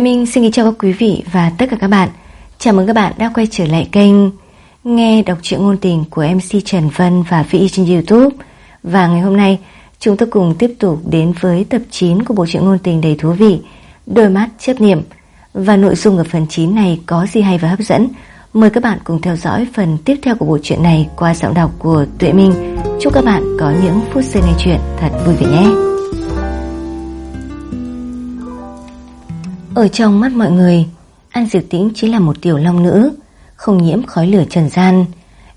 Tuệ Minh xin kính chào các quý vị và tất cả các bạn. Chào mừng các bạn đã quay trở lại kênh nghe đọc truyện ngôn tình của MC Trần Vân và Vĩ trên YouTube. Và ngày hôm nay, chúng ta cùng tiếp tục đến với tập 9 của bộ truyện ngôn tình đầy thú vị, Đôi mắt chấp niệm. Và nội dung ở phần 9 này có gì hay và hấp dẫn? Mời các bạn cùng theo dõi phần tiếp theo của bộ truyện này qua giọng đọc của Tuệ Minh. Chúc các bạn có những phút giây nghe chuyện thật vui vẻ nhé. Ở trong mắt mọi người, An Diệp Tĩnh chỉ là một tiểu long nữ, không nhiễm khói lửa trần gian,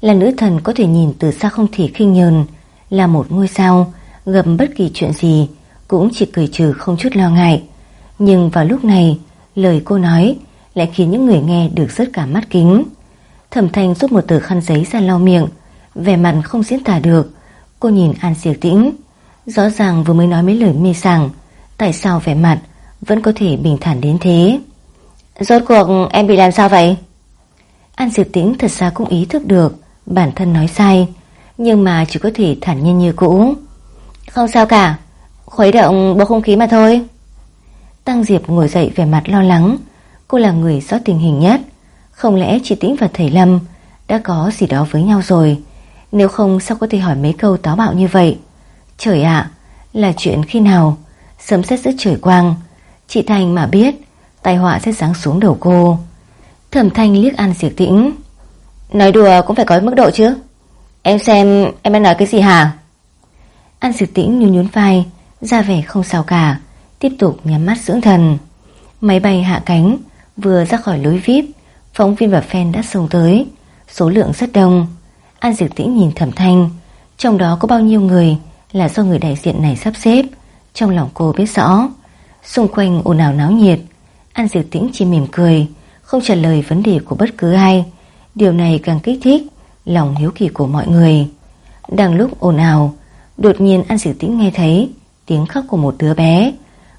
là nữ thần có thể nhìn từ xa không thể khinh nhờn, là một ngôi sao, gặp bất kỳ chuyện gì cũng chỉ cười trừ không chút lo ngại. Nhưng vào lúc này, lời cô nói lại khiến những người nghe được rất cả mắt kính. Thẩm Thanh rút một tờ khăn giấy ra lau miệng, vẻ mặt không diễn tả được. Cô nhìn An Diệp Tĩnh, rõ ràng vừa mới nói mấy lời mê sảng, tại sao vẻ mặt vẫn có thể bình thản đến thế. Rốt cuộc em bị làm sao vậy? An Diệp Tĩnh thật ra cũng ý thức được bản thân nói sai, nhưng mà chỉ có thể thản nhiên như cũ. Không sao cả, khuấy động bầu không khí mà thôi. Tăng Diệp ngồi dậy vẻ mặt lo lắng, cô là người rõ tình hình nhất. Không lẽ chị Tĩnh và thầy Lâm đã có gì đó với nhau rồi? Nếu không sao có thể hỏi mấy câu táo bạo như vậy? Trời ạ, là chuyện khi nào? Sấm sét giữa trời quang, Chị Thành mà biết, Tai họa sẽ giáng xuống đầu cô. Thẩm Thanh liếc An Diệp Tĩnh. Nói đùa cũng phải có mức độ chứ. Em xem, em đang nói cái gì hả? An Diệp Tĩnh nhún nhún vai, ra vẻ không sao cả, Tiếp tục nhắm mắt dưỡng thần. Máy bay hạ cánh, Vừa ra khỏi lối VIP Phóng viên và fan đã xông tới. Số lượng rất đông. An Diệp Tĩnh nhìn Thẩm Thanh, Trong đó có bao nhiêu người Là do người đại diện này sắp xếp, Trong lòng cô biết rõ. Xung quanh ồn ào náo nhiệt, An Diệu Tĩnh chỉ mỉm cười, Không trả lời vấn đề của bất cứ ai. Điều này càng kích thích Lòng hiếu kỳ của mọi người. Đang lúc ồn ào, Đột nhiên An Diệu Tĩnh nghe thấy Tiếng khóc của một đứa bé.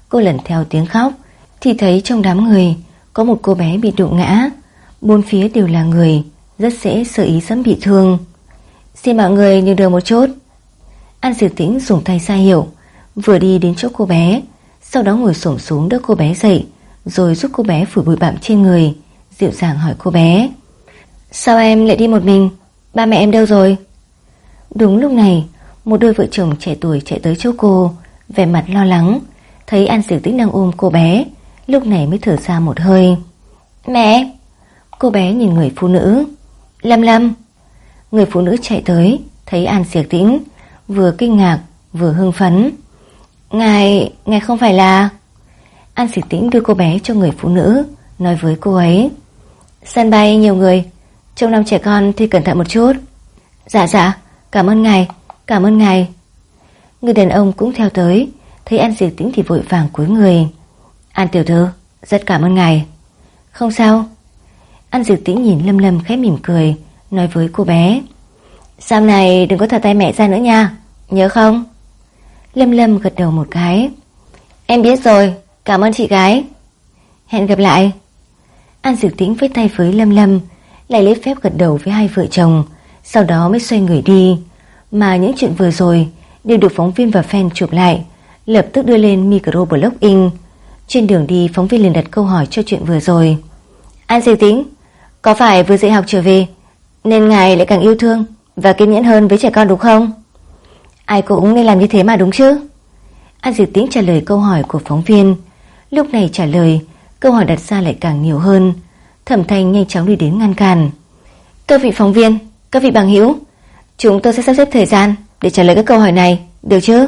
Cô lần theo tiếng khóc, Thì thấy trong đám người Có một cô bé bị đụng ngã. Bốn phía đều là người, Rất dễ sơ ý dẫm bị thương. Xin mọi người nhường đường một chút. An Diệu Tĩnh dùng tay xa hiểu Vừa đi đến chỗ cô bé sau đó ngồi xổm xuống đỡ cô bé dậy Rồi giúp cô bé phủi bụi bặm trên người Dịu dàng hỏi cô bé. Sao em lại đi một mình? Ba mẹ em đâu rồi? Đúng lúc này Một đôi vợ chồng trẻ tuổi chạy tới chỗ cô Vẻ mặt lo lắng Thấy An Diệu Tĩnh đang ôm cô bé Lúc này mới thở ra một hơi. Mẹ! Cô bé nhìn người phụ nữ. Lâm Lâm! Người phụ nữ chạy tới Thấy An Diệu Tĩnh Vừa kinh ngạc vừa hưng phấn Ngài, ngài không phải là... An sĩ tĩnh đưa cô bé cho người phụ nữ, nói với cô ấy. Sân bay nhiều người, trông năm trẻ con thì cẩn thận một chút. Dạ dạ, cảm ơn ngài, cảm ơn ngài. Người đàn ông cũng theo tới, thấy An sĩ tĩnh thì vội vàng cúi người. An tiểu thư, rất cảm ơn ngài. Không sao. An sĩ tĩnh nhìn Lâm Lâm khẽ mỉm cười, nói với cô bé. Sau này đừng có thả tay mẹ ra nữa nha, nhớ không? Lâm Lâm gật đầu một cái. Em biết rồi, cảm ơn chị gái. Hẹn gặp lại. An Dược Tĩnh với tay với Lâm Lâm Lại lấy phép gật đầu với hai vợ chồng Sau đó mới xoay người đi. Mà những chuyện vừa rồi Đều được phóng viên và fan chụp lại Lập tức đưa lên microblog in Trên đường đi phóng viên liền đặt câu hỏi cho chuyện vừa rồi. An Dược Tĩnh Có phải vừa dạy học trở về Nên ngài lại càng yêu thương Và kiên nhẫn hơn với trẻ con đúng không? Ai cũng nên làm như thế mà đúng chứ? An Diệp Tĩnh trả lời câu hỏi của phóng viên. Lúc này trả lời Câu hỏi đặt ra lại càng nhiều hơn. Thẩm thanh nhanh chóng đi đến ngăn cản. Các vị phóng viên, các vị bằng hữu Chúng tôi sẽ sắp xếp thời gian Để trả lời các câu hỏi này, được chứ?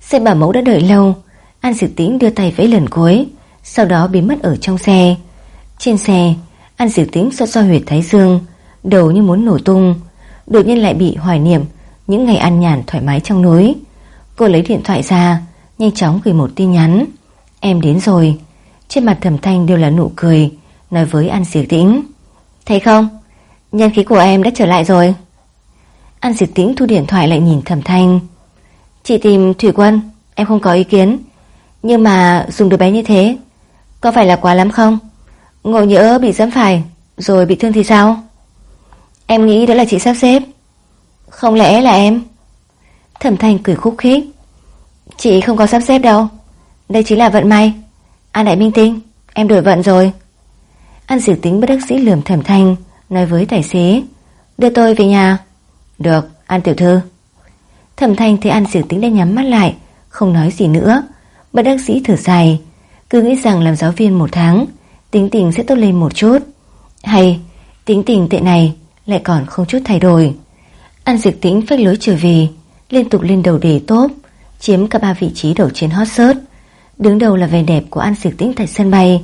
Xe bảo mẫu đã đợi lâu. An Diệp Tĩnh đưa tay vẫy lần cuối Sau đó biến mất ở trong xe. Trên xe An Diệp Tĩnh xoa xoa huyệt thái dương Đầu như muốn nổ tung. Đột nhiên lại bị hoài niệm những ngày ăn nhàn thoải mái trong núi. Cô lấy điện thoại ra, nhanh chóng gửi một tin nhắn. Em đến rồi. Trên mặt thẩm thanh đều là nụ cười, nói với An Diệp Tĩnh. Thấy không? Nhân khí của em đã trở lại rồi. An Diệp Tĩnh thu điện thoại lại nhìn thẩm thanh. Chị tìm Thủy Quân, em không có ý kiến. Nhưng mà dùng đứa bé như thế, có phải là quá lắm không? Ngộ nhỡ bị dẫm phải, rồi bị thương thì sao? Em nghĩ đó là chị sắp xếp. Không lẽ là em Thẩm Thanh cười khúc khích Chị không có sắp xếp đâu Đây chính là vận may An Đại Minh Tinh em đổi vận rồi. An Diệp Tính bất đắc sĩ lườm thẩm thanh, nói với tài xế, đưa tôi về nhà. Được, An tiểu thư. Thẩm thanh thấy An Diệp Tính đã nhắm mắt lại, không nói gì nữa. Bất đắc sĩ thở dài, cứ nghĩ rằng làm giáo viên một tháng, tính tình sẽ tốt lên một chút. Hay, tính tình tệ này lại còn không chút thay đổi. An Diệp Tĩnh phách lối trở về, liên tục lên đầu đề top, chiếm cả ba vị trí đầu trên hot search. Đứng đầu là vẻ đẹp của An Diệp Tĩnh tại sân bay.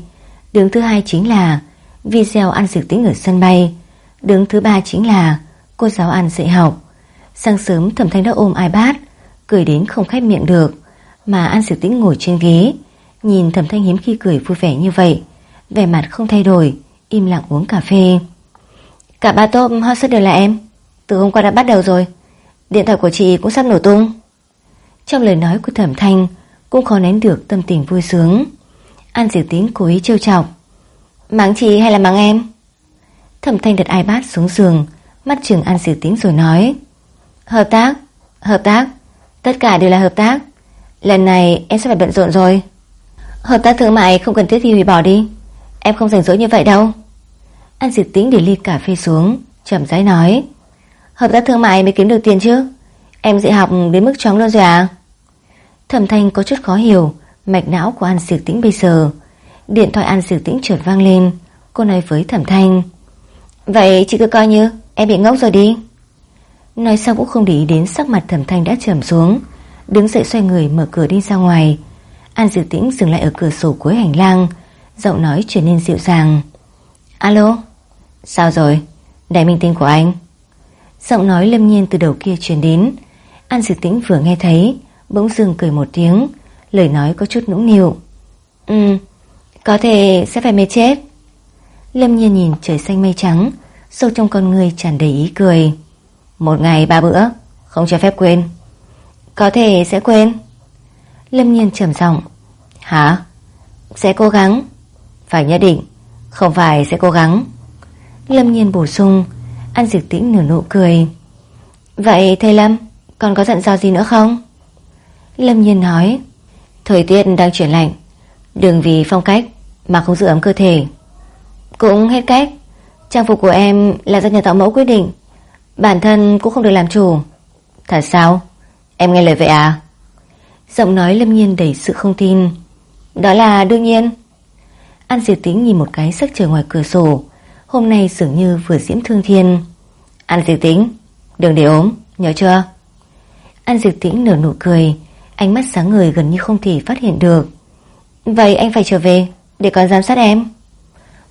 Đứng thứ hai chính là video An Diệp Tĩnh ở sân bay. Đứng thứ ba chính là cô giáo An dạy học. Sáng sớm Thẩm Thanh đã ôm iPad, cười đến không khép miệng được, mà An Diệp Tĩnh ngồi trên ghế, nhìn Thẩm Thanh hiếm khi cười vui vẻ như vậy, vẻ mặt không thay đổi, im lặng uống cà phê. Cả ba tôm hot search đều là em, từ hôm qua đã bắt đầu rồi. Điện thoại của chị cũng sắp nổ tung. Trong lời nói của Thẩm Thanh cũng khó nén được tâm tình vui sướng. An diệt Tĩnh cố ý trêu chọc. Mắng chị hay là mắng em? Thẩm Thanh đặt iPad xuống giường, mắt trường An diệt Tĩnh rồi nói. Hợp tác, hợp tác, tất cả đều là hợp tác. Lần này em sẽ phải bận rộn rồi. Hợp tác thương mại không cần thiết thì hủy bỏ đi. Em không rảnh rỗi như vậy đâu. An diệt Tĩnh để ly cà phê xuống, chậm rãi nói. Hợp tác thương mại mới kiếm được tiền chứ. Em dạy học đến mức chóng luôn rồi à? Thẩm Thanh có chút khó hiểu mạch não của An Diệp Tĩnh bây giờ. Điện thoại An Diệp Tĩnh chợt vang lên, cô nói với Thẩm Thanh. Vậy chị cứ coi như em bị ngốc rồi đi. Nói xong cũng không để ý đến sắc mặt Thẩm Thanh đã trầm xuống, đứng dậy xoay người mở cửa đi ra ngoài. An Diệp Tĩnh dừng lại ở cửa sổ cuối hành lang, giọng nói trở nên dịu dàng. Alo, sao rồi? Đại minh tinh của anh. Giọng nói lâm nhiên từ đầu kia truyền đến. An Diệp Tĩnh vừa nghe thấy, bỗng dưng cười một tiếng, lời nói có chút nũng nịu. Ừ, có thể sẽ phải mê chết. Lâm nhiên nhìn trời xanh mây trắng, sâu trong con người tràn đầy ý cười. Một ngày ba bữa, không cho phép quên. Có thể sẽ quên. Lâm nhiên trầm giọng. Hả? Sẽ cố gắng. Phải nhất định, không phải sẽ cố gắng. Lâm nhiên bổ sung, An Diệp Tĩnh nửa nụ cười. Vậy thầy Lâm, còn có giận dò gì nữa không? Lâm nhiên nói, thời tiết đang chuyển lạnh, đừng vì phong cách mà không giữ ấm cơ thể. Cũng hết cách, trang phục của em là do nhà tạo mẫu quyết định, bản thân cũng không được làm chủ. Thật sao? Em nghe lời vậy à? Giọng nói Lâm Nhiên đầy sự không tin. Đó là đương nhiên. An Diệp Tĩnh nhìn một cái sắc trời ngoài cửa sổ, Hôm nay dường như vừa diễm thương thiên. Ăn dịch Tĩnh Đừng để ốm, nhớ chưa? Ăn dịch Tĩnh nở nụ cười Ánh mắt sáng người gần như không thể phát hiện được. Vậy anh phải trở về Để còn giám sát em.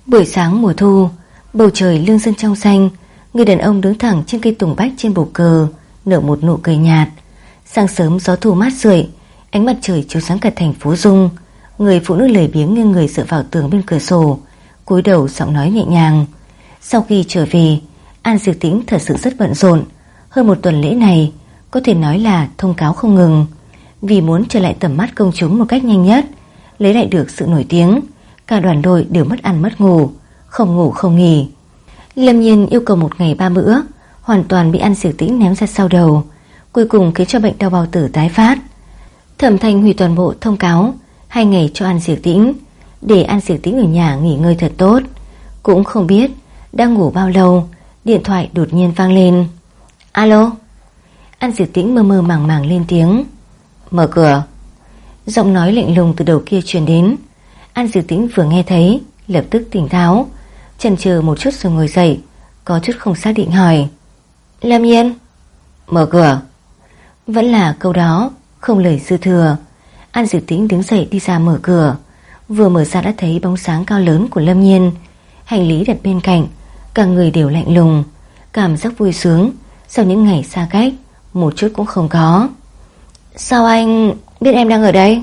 Buổi sáng mùa thu Bầu trời lương dân trong xanh Người đàn ông đứng thẳng trên cây tùng bách trên bầu cờ Nở một nụ cười nhạt. Sáng sớm gió thu mát rượi Ánh mặt trời chiếu sáng cả thành phố rung. Người phụ nữ lười biếng nghiêng người dựa vào tường bên cửa sổ cúi đầu giọng nói nhẹ nhàng. Sau khi trở về, An Diệp Tĩnh thật sự rất bận rộn. Hơn một tuần lễ này, có thể nói là thông cáo không ngừng. Vì muốn trở lại tầm mắt công chúng một cách nhanh nhất, lấy lại được sự nổi tiếng, cả đoàn đội đều mất ăn mất ngủ, không ngủ không nghỉ. Lâm Nhiên yêu cầu một ngày ba bữa, hoàn toàn bị An Diệp Tĩnh ném ra sau đầu, cuối cùng khiến cho bệnh đau bao tử tái phát. Thẩm Thanh hủy toàn bộ thông cáo, hai ngày cho An Diệp Tĩnh, để An Diệp Tĩnh ở nhà nghỉ ngơi thật tốt. Cũng không biết đang ngủ bao lâu, điện thoại đột nhiên vang lên. Alo? An Diệp Tĩnh mơ mơ màng màng lên tiếng. Mở cửa. Giọng nói lạnh lùng từ đầu kia truyền đến. An Diệp Tĩnh vừa nghe thấy, lập tức tỉnh táo, chần chừ một chút rồi ngồi dậy, có chút không xác định hỏi. Lâm Yên? Mở cửa. Vẫn là câu đó, không lời dư thừa. An Diệp Tĩnh đứng dậy đi ra mở cửa. Vừa mở ra đã thấy bóng sáng cao lớn của Lâm Nhiên. Hành lý đặt bên cạnh, Cả người đều lạnh lùng, Cảm giác vui sướng. Sau những ngày xa cách, Một chút cũng không có. Sao anh biết em đang ở đây?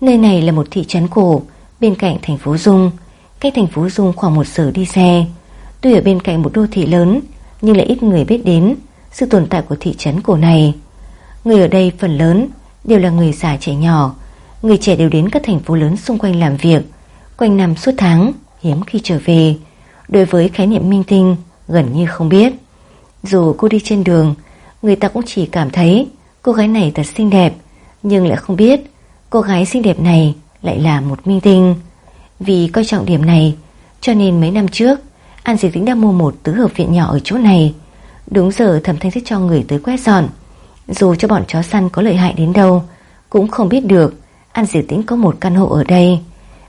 Nơi này là một thị trấn cổ, Bên cạnh thành phố Dung. Cách thành phố Dung khoảng một giờ đi xe. Tuy ở bên cạnh một đô thị lớn, Nhưng lại ít người biết đến Sự tồn tại của thị trấn cổ này. Người ở đây phần lớn Đều là người già trẻ nhỏ Người trẻ đều đến các thành phố lớn xung quanh làm việc. Quanh năm suốt tháng, Hiếm khi trở về. Đối với khái niệm minh tinh, Gần như không biết. Dù cô đi trên đường, Người ta cũng chỉ cảm thấy cô gái này thật xinh đẹp, Nhưng lại không biết Cô gái xinh đẹp này lại là một minh tinh. Vì coi trọng điểm này, Cho nên mấy năm trước, An Diệp Tĩnh đã mua một tứ hợp viện nhỏ ở chỗ này. Đúng giờ thẩm thanh thích cho người tới quét dọn. Dù cho bọn chó săn có lợi hại đến đâu, Cũng không biết được An Diệu Tĩnh có một căn hộ ở đây.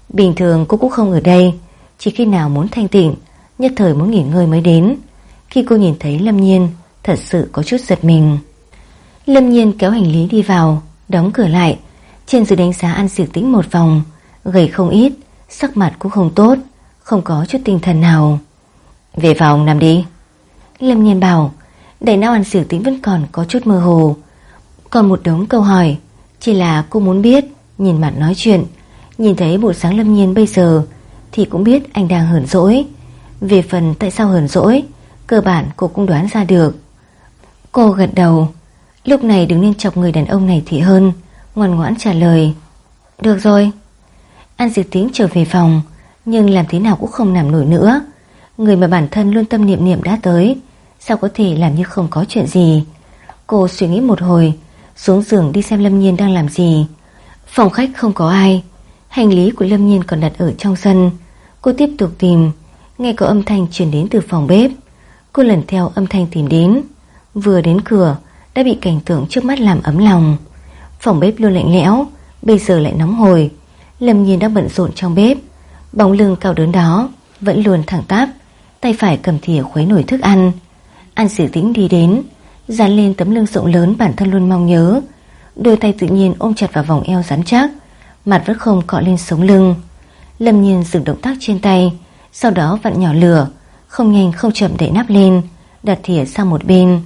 Bình thường cô cũng không ở đây. Chỉ khi nào muốn thanh tịnh, Nhất thời muốn nghỉ ngơi mới đến. Khi cô nhìn thấy Lâm Nhiên, Thật sự có chút giật mình. Lâm Nhiên kéo hành lý đi vào, Đóng cửa lại. Trên dưới đánh giá An Diệu Tĩnh một vòng, Gầy không ít, Sắc mặt cũng không tốt, Không có chút tinh thần nào. Về phòng nằm đi. Lâm Nhiên bảo. Đại não An Diệu Tĩnh vẫn còn có chút mơ hồ. Còn một đống câu hỏi, Chỉ là cô muốn biết Nhìn mặt nói chuyện, Nhìn thấy bộ sáng Lâm Nhiên bây giờ, Thì cũng biết anh đang hờn dỗi. Về phần tại sao hờn dỗi, Cơ bản cô cũng đoán ra được. Cô gật đầu, Lúc này đừng nên chọc người đàn ông này thì hơn, Ngoan ngoãn trả lời. Được rồi. An Diệp tính trở về phòng, Nhưng làm thế nào cũng không nằm nổi nữa. Người mà bản thân luôn tâm niệm niệm đã tới, Sao có thể làm như không có chuyện gì? Cô suy nghĩ một hồi, Xuống giường đi xem Lâm Nhiên đang làm gì. Phòng khách không có ai. Hành lý của Lâm Nhiên còn đặt ở trong sân. Cô tiếp tục tìm. Nghe có âm thanh truyền đến từ phòng bếp. Cô lần theo âm thanh tìm đến. Vừa đến cửa, Đã bị cảnh tượng trước mắt làm ấm lòng. Phòng bếp luôn lạnh lẽo, Bây giờ lại nóng hồi Lâm Nhiên đang bận rộn trong bếp. Bóng lưng cao đớn đó Vẫn luôn thẳng tắp, Tay phải cầm thìa khuấy nổi thức ăn. An sử tĩnh đi đến, Dán lên tấm lưng rộng lớn bản thân luôn mong nhớ. Đôi tay tự nhiên ôm chặt vào vòng eo rắn chắc. Mặt vẫn không cọ lên sống lưng. Lâm nhiên dừng động tác trên tay, Sau đó vặn nhỏ lửa, Không nhanh không chậm đẩy nắp lên, Đặt thìa sang một bên.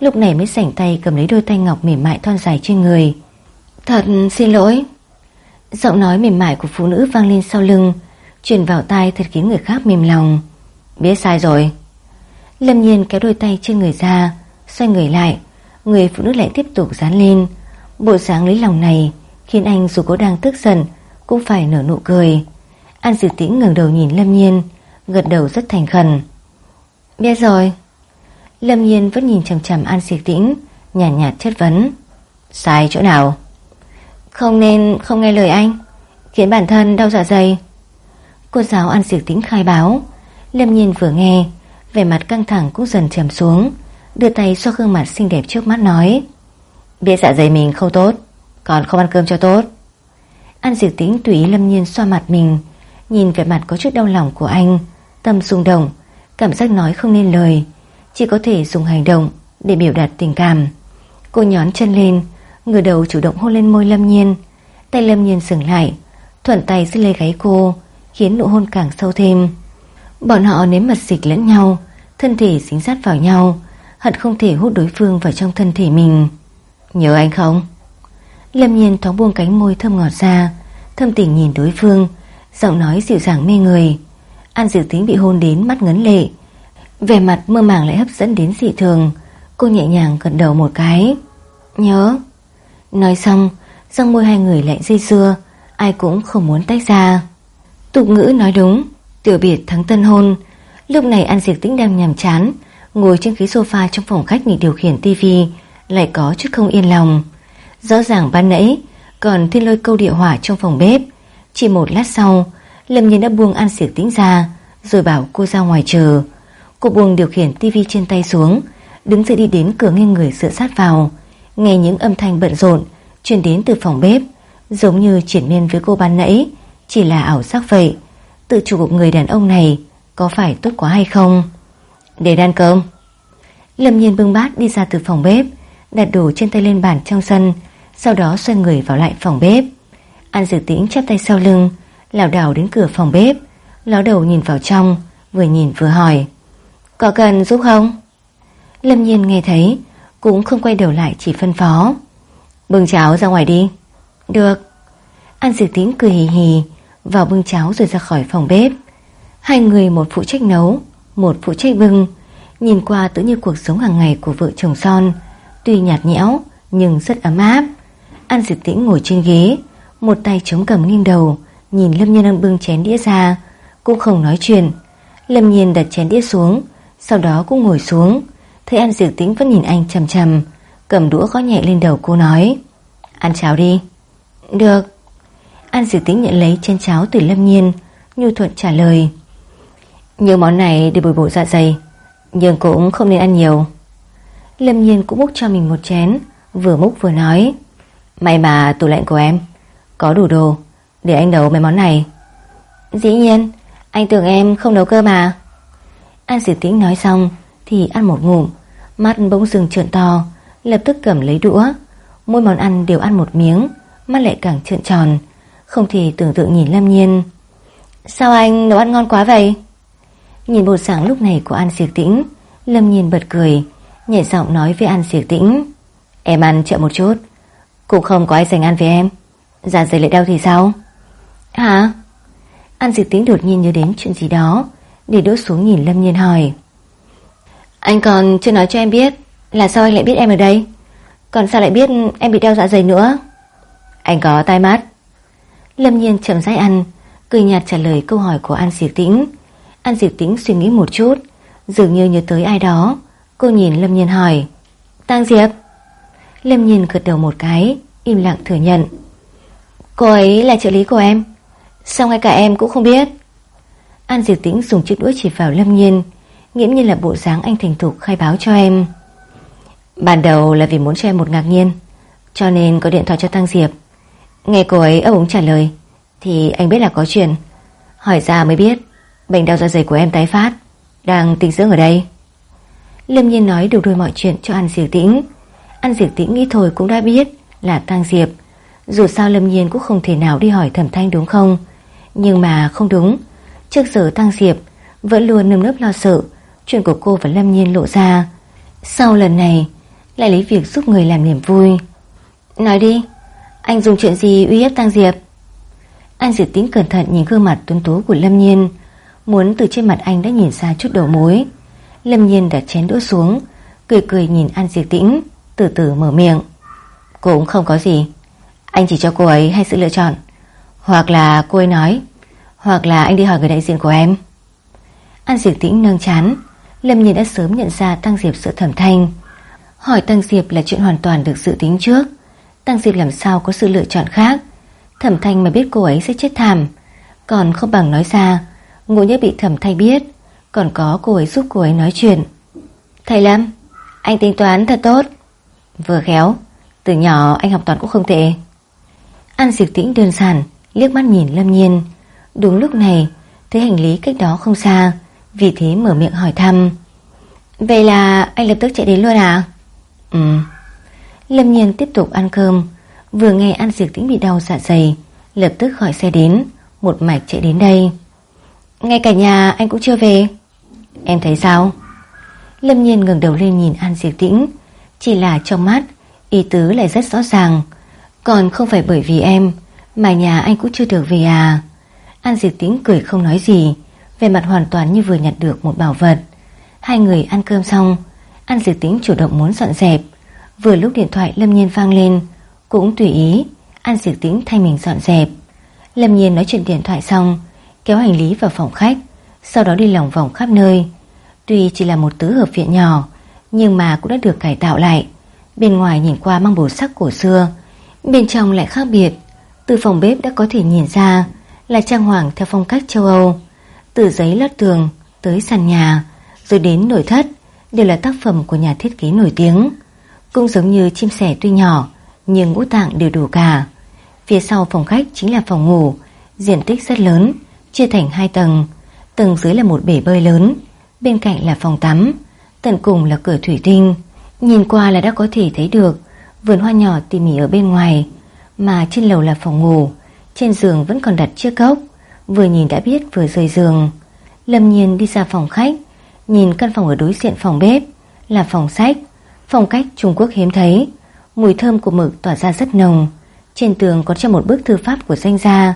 Lúc này mới sảnh tay cầm lấy đôi tay ngọc mềm mại thon dài trên người. Thật xin lỗi. Giọng nói mềm mại của phụ nữ vang lên sau lưng, Truyền vào tai thật khiến người khác mềm lòng. Biết sai rồi. Lâm nhiên kéo đôi tay trên người ra, Xoay người lại, Người phụ nữ lại tiếp tục dán lên. Bộ sáng lấy lòng này Khiến anh dù có đang tức giận Cũng phải nở nụ cười. An Diệp Tĩnh ngẩng đầu nhìn Lâm Nhiên Gật đầu rất thành khẩn. Biết rồi. Lâm Nhiên vẫn nhìn chằm chằm An Diệp Tĩnh Nhàn nhạt, nhạt chất vấn. Sai chỗ nào? Không nên không nghe lời anh Khiến bản thân đau dạ dày. Cô giáo An Diệp Tĩnh khai báo. Lâm Nhiên vừa nghe Vẻ mặt căng thẳng cũng dần trầm xuống Đưa tay xoa gương mặt xinh đẹp trước mắt nói Biết dạ dày mình không tốt, Còn không ăn cơm cho tốt. An diệt tính tùy lâm nhiên xoa mặt mình, Nhìn vẻ mặt có chút đau lòng của anh Tâm xung động, Cảm giác nói không nên lời, Chỉ có thể dùng hành động để biểu đạt tình cảm. Cô nhón chân lên, Ngửa đầu chủ động hôn lên môi lâm nhiên, Tay lâm nhiên dừng lại, Thuận tay giữ lấy gáy cô, Khiến nụ hôn càng sâu thêm. Bọn họ nếm mật dịch lẫn nhau, Thân thể dính sát vào nhau, Hận không thể hút đối phương vào trong thân thể mình. Nhớ anh không? Lâm nhiên thoáng buông cánh môi thơm ngọt ra, Thâm tình nhìn đối phương, Giọng nói dịu dàng mê người. An dự tính bị hôn đến mắt ngấn lệ, Vẻ mặt mơ màng lại hấp dẫn đến dị thường. Cô nhẹ nhàng gật đầu một cái. Nhớ. Nói xong, Răng môi hai người lại dây dưa, Ai cũng không muốn tách ra. Tục ngữ nói đúng, Tiểu biệt thắng tân hôn. Lúc này An Diệp Tĩnh đang nhàm chán, Ngồi trên ghế sofa trong phòng khách nghỉ điều khiển tivi. Lại có chút không yên lòng. Rõ ràng ban nãy, Còn thiên lôi câu địa hỏa trong phòng bếp. Chỉ một lát sau, Lâm Nhiên đã buông An sỉu Tĩnh ra, Rồi bảo cô ra ngoài chờ. Cô buông điều khiển tivi trên tay xuống, Đứng dậy đi đến cửa nghiêng người dựa sát vào. Nghe những âm thanh bận rộn Truyền đến từ phòng bếp, Giống như triển miên với cô ban nãy, Chỉ là ảo giác vậy. Tự chủ của người đàn ông này Có phải tốt quá hay không? Để đan cơm. Lâm nhiên bưng bát đi ra từ phòng bếp Đặt đồ trên tay lên bàn trong sân Sau đó xoay người vào lại phòng bếp. An dự tĩnh chắp tay sau lưng lảo đảo đến cửa phòng bếp. Ló đầu nhìn vào trong Vừa nhìn vừa hỏi Có cần giúp không? Lâm nhiên nghe thấy Cũng không quay đầu lại chỉ phân phó Bưng cháo ra ngoài đi. Được. An dự tĩnh cười hì hì vào bưng cháo rồi ra khỏi phòng bếp. Hai người một phụ trách nấu, một phụ trách bưng, nhìn qua tự như cuộc sống hàng ngày của vợ chồng son, tuy nhạt nhẽo nhưng rất ấm áp. An Diệp Tĩnh ngồi trên ghế, một tay chống cầm nghiêng đầu, nhìn Lâm Nhiên đang bưng chén đĩa ra, cũng không nói chuyện. Lâm Nhiên đặt chén đĩa xuống, sau đó cũng ngồi xuống, thấy An Diệp Tĩnh vẫn nhìn anh chầm chầm cầm đũa gõ nhẹ lên đầu cô nói: "Ăn cháo đi." "Được." An Diệp Tĩnh nhận lấy chén cháo từ Lâm Nhiên Nhu thuận trả lời nhiều món này để bồi bổ dạ dày Nhưng cũng không nên ăn nhiều Lâm nhiên cũng múc cho mình một chén, Vừa múc vừa nói. May mà tủ lạnh của em Có đủ đồ để anh nấu mấy món này. Dĩ nhiên, Anh tưởng em không nấu cơ mà An Diệp Tĩnh nói xong Thì ăn một ngụm, Mắt bỗng dừng trợn to, Lập tức cầm lấy đũa. Mỗi món ăn đều ăn một miếng, Mắt lại càng trợn tròn, Không thể tưởng tượng nhìn Lâm Nhiên. Sao anh nấu ăn ngon quá vậy? Nhìn bộ dạng lúc này của An Diệp Tĩnh, Lâm Nhiên bật cười Nhẹ giọng nói với An Diệp Tĩnh. Em ăn chậm một chút. Cũng không có ai dành ăn với em. Dạ dày lại đau thì sao? Hả? An Diệp Tĩnh đột nhiên nhớ đến chuyện gì đó, Để đỗ xuống nhìn Lâm Nhiên hỏi. Anh còn chưa nói cho em biết Là sao anh lại biết em ở đây? Còn sao lại biết em bị đau dạ dày nữa? Anh có tai mắt. Lâm Nhiên chậm rãi ăn, Cười nhạt trả lời câu hỏi của An Diệp Tĩnh. An Diệp Tĩnh suy nghĩ một chút, Dường như nhớ tới ai đó. Cô nhìn Lâm Nhiên hỏi Tăng Diệp? Lâm Nhiên gật đầu một cái, Im lặng thừa nhận, Cô ấy là trợ lý của em, Sao ngay cả em cũng không biết? An Diệp Tĩnh dùng chiếc đũa chỉ vào Lâm Nhiên, Nghiễm như là bộ dáng anh thành thục khai báo cho em. Ban đầu là vì muốn cho em một ngạc nhiên, Cho nên có điện thoại cho Tăng Diệp. Nghe cô ấy ấp ống trả lời, Thì anh biết là có chuyện. Hỏi ra mới biết, Bệnh đau dạ dày của em tái phát, Đang tình dưỡng ở đây. Lâm Nhiên nói đủ đôi mọi chuyện cho An Diệp Tĩnh. An Diệp Tĩnh nghĩ thôi cũng đã biết Là Tăng Diệp. Dù sao Lâm Nhiên cũng không thể nào đi hỏi thẩm thanh đúng không? Nhưng mà không đúng. Trước giờ Tăng Diệp Vẫn luôn nơm nớp lo sợ. Chuyện của cô và Lâm Nhiên lộ ra. Sau lần này, Lại lấy việc giúp người làm niềm vui. Nói đi, Anh dùng chuyện gì uy hiếp Tăng Diệp? An Diệp Tĩnh cẩn thận nhìn gương mặt tuấn tú của Lâm Nhiên. Muốn từ trên mặt anh đã nhìn ra chút đầu mối. Lâm Nhiên đặt chén đũa xuống, Cười cười nhìn An Diệp Tĩnh, Từ từ mở miệng. Cũng không có gì. Anh chỉ cho cô ấy hai sự lựa chọn. Hoặc là cô ấy nói, Hoặc là anh đi hỏi người đại diện của em. An Diệp Tĩnh nâng chán. Lâm Nhiên đã sớm nhận ra Tăng Diệp sợ thẩm thanh. Hỏi Tăng Diệp là chuyện hoàn toàn được dự tính trước. Tăng Diệp làm sao có sự lựa chọn khác? Thẩm thanh mà biết cô ấy sẽ chết thảm. Còn không bằng nói ra, Ngộ nhớ bị thẩm thanh biết còn có cô ấy giúp cô ấy nói chuyện. Thầy Lâm, Anh tính toán thật tốt. Vừa khéo, Từ nhỏ anh học toán cũng không tệ. An diệt tĩnh đơn giản, liếc mắt nhìn Lâm Nhiên. Đúng lúc này, Thấy hành lý cách đó không xa, Vì thế mở miệng hỏi thăm. Vậy là anh lập tức chạy đến luôn à? Ừ. Lâm Nhiên tiếp tục ăn cơm. Vừa nghe An Diệp Tĩnh bị đau dạ dày, Lập tức khỏi xe đến, Một mạch chạy đến đây. Ngay cả nhà anh cũng chưa về. Em thấy sao? Lâm nhiên ngừng đầu lên nhìn An Diệp Tĩnh. Chỉ là trong mắt Ý tứ lại rất rõ ràng. Còn không phải bởi vì em Mà nhà anh cũng chưa được về à? An Diệp Tĩnh cười không nói gì Về mặt hoàn toàn như vừa nhặt được một bảo vật. Hai người ăn cơm xong An Diệp Tĩnh chủ động muốn dọn dẹp. Vừa lúc điện thoại Lâm Nhiên vang lên Cũng tùy ý An Diệp Tĩnh thay mình dọn dẹp. Lâm Nhiên nói chuyện điện thoại xong kéo hành lý vào phòng khách, sau đó đi lòng vòng khắp nơi. Tuy chỉ là một tứ hợp viện nhỏ, nhưng mà cũng đã được cải tạo lại. Bên ngoài nhìn qua mang bổ sắc cổ xưa, bên trong lại khác biệt. Từ phòng bếp đã có thể nhìn ra là trang hoàng theo phong cách châu Âu. Từ giấy lót tường tới sàn nhà, rồi đến nội thất đều là tác phẩm của nhà thiết kế nổi tiếng. Cũng giống như chim sẻ tuy nhỏ, nhưng ngũ tạng đều đủ cả. Phía sau phòng khách chính là phòng ngủ, diện tích rất lớn, chia thành hai tầng, tầng dưới là một bể bơi lớn, bên cạnh là phòng tắm, tận cùng là cửa thủy tinh. Nhìn qua là đã có thể thấy được vườn hoa nhỏ tỉ mỉ ở bên ngoài, mà trên lầu là phòng ngủ, trên giường vẫn còn đặt chiếc cốc, vừa nhìn đã biết vừa rời giường. Lâm Nhiên đi ra phòng khách, nhìn căn phòng ở đối diện phòng bếp là phòng sách, phong cách Trung Quốc hiếm thấy, mùi thơm của mực tỏa ra rất nồng. Trên tường có treo một bức thư pháp của danh gia,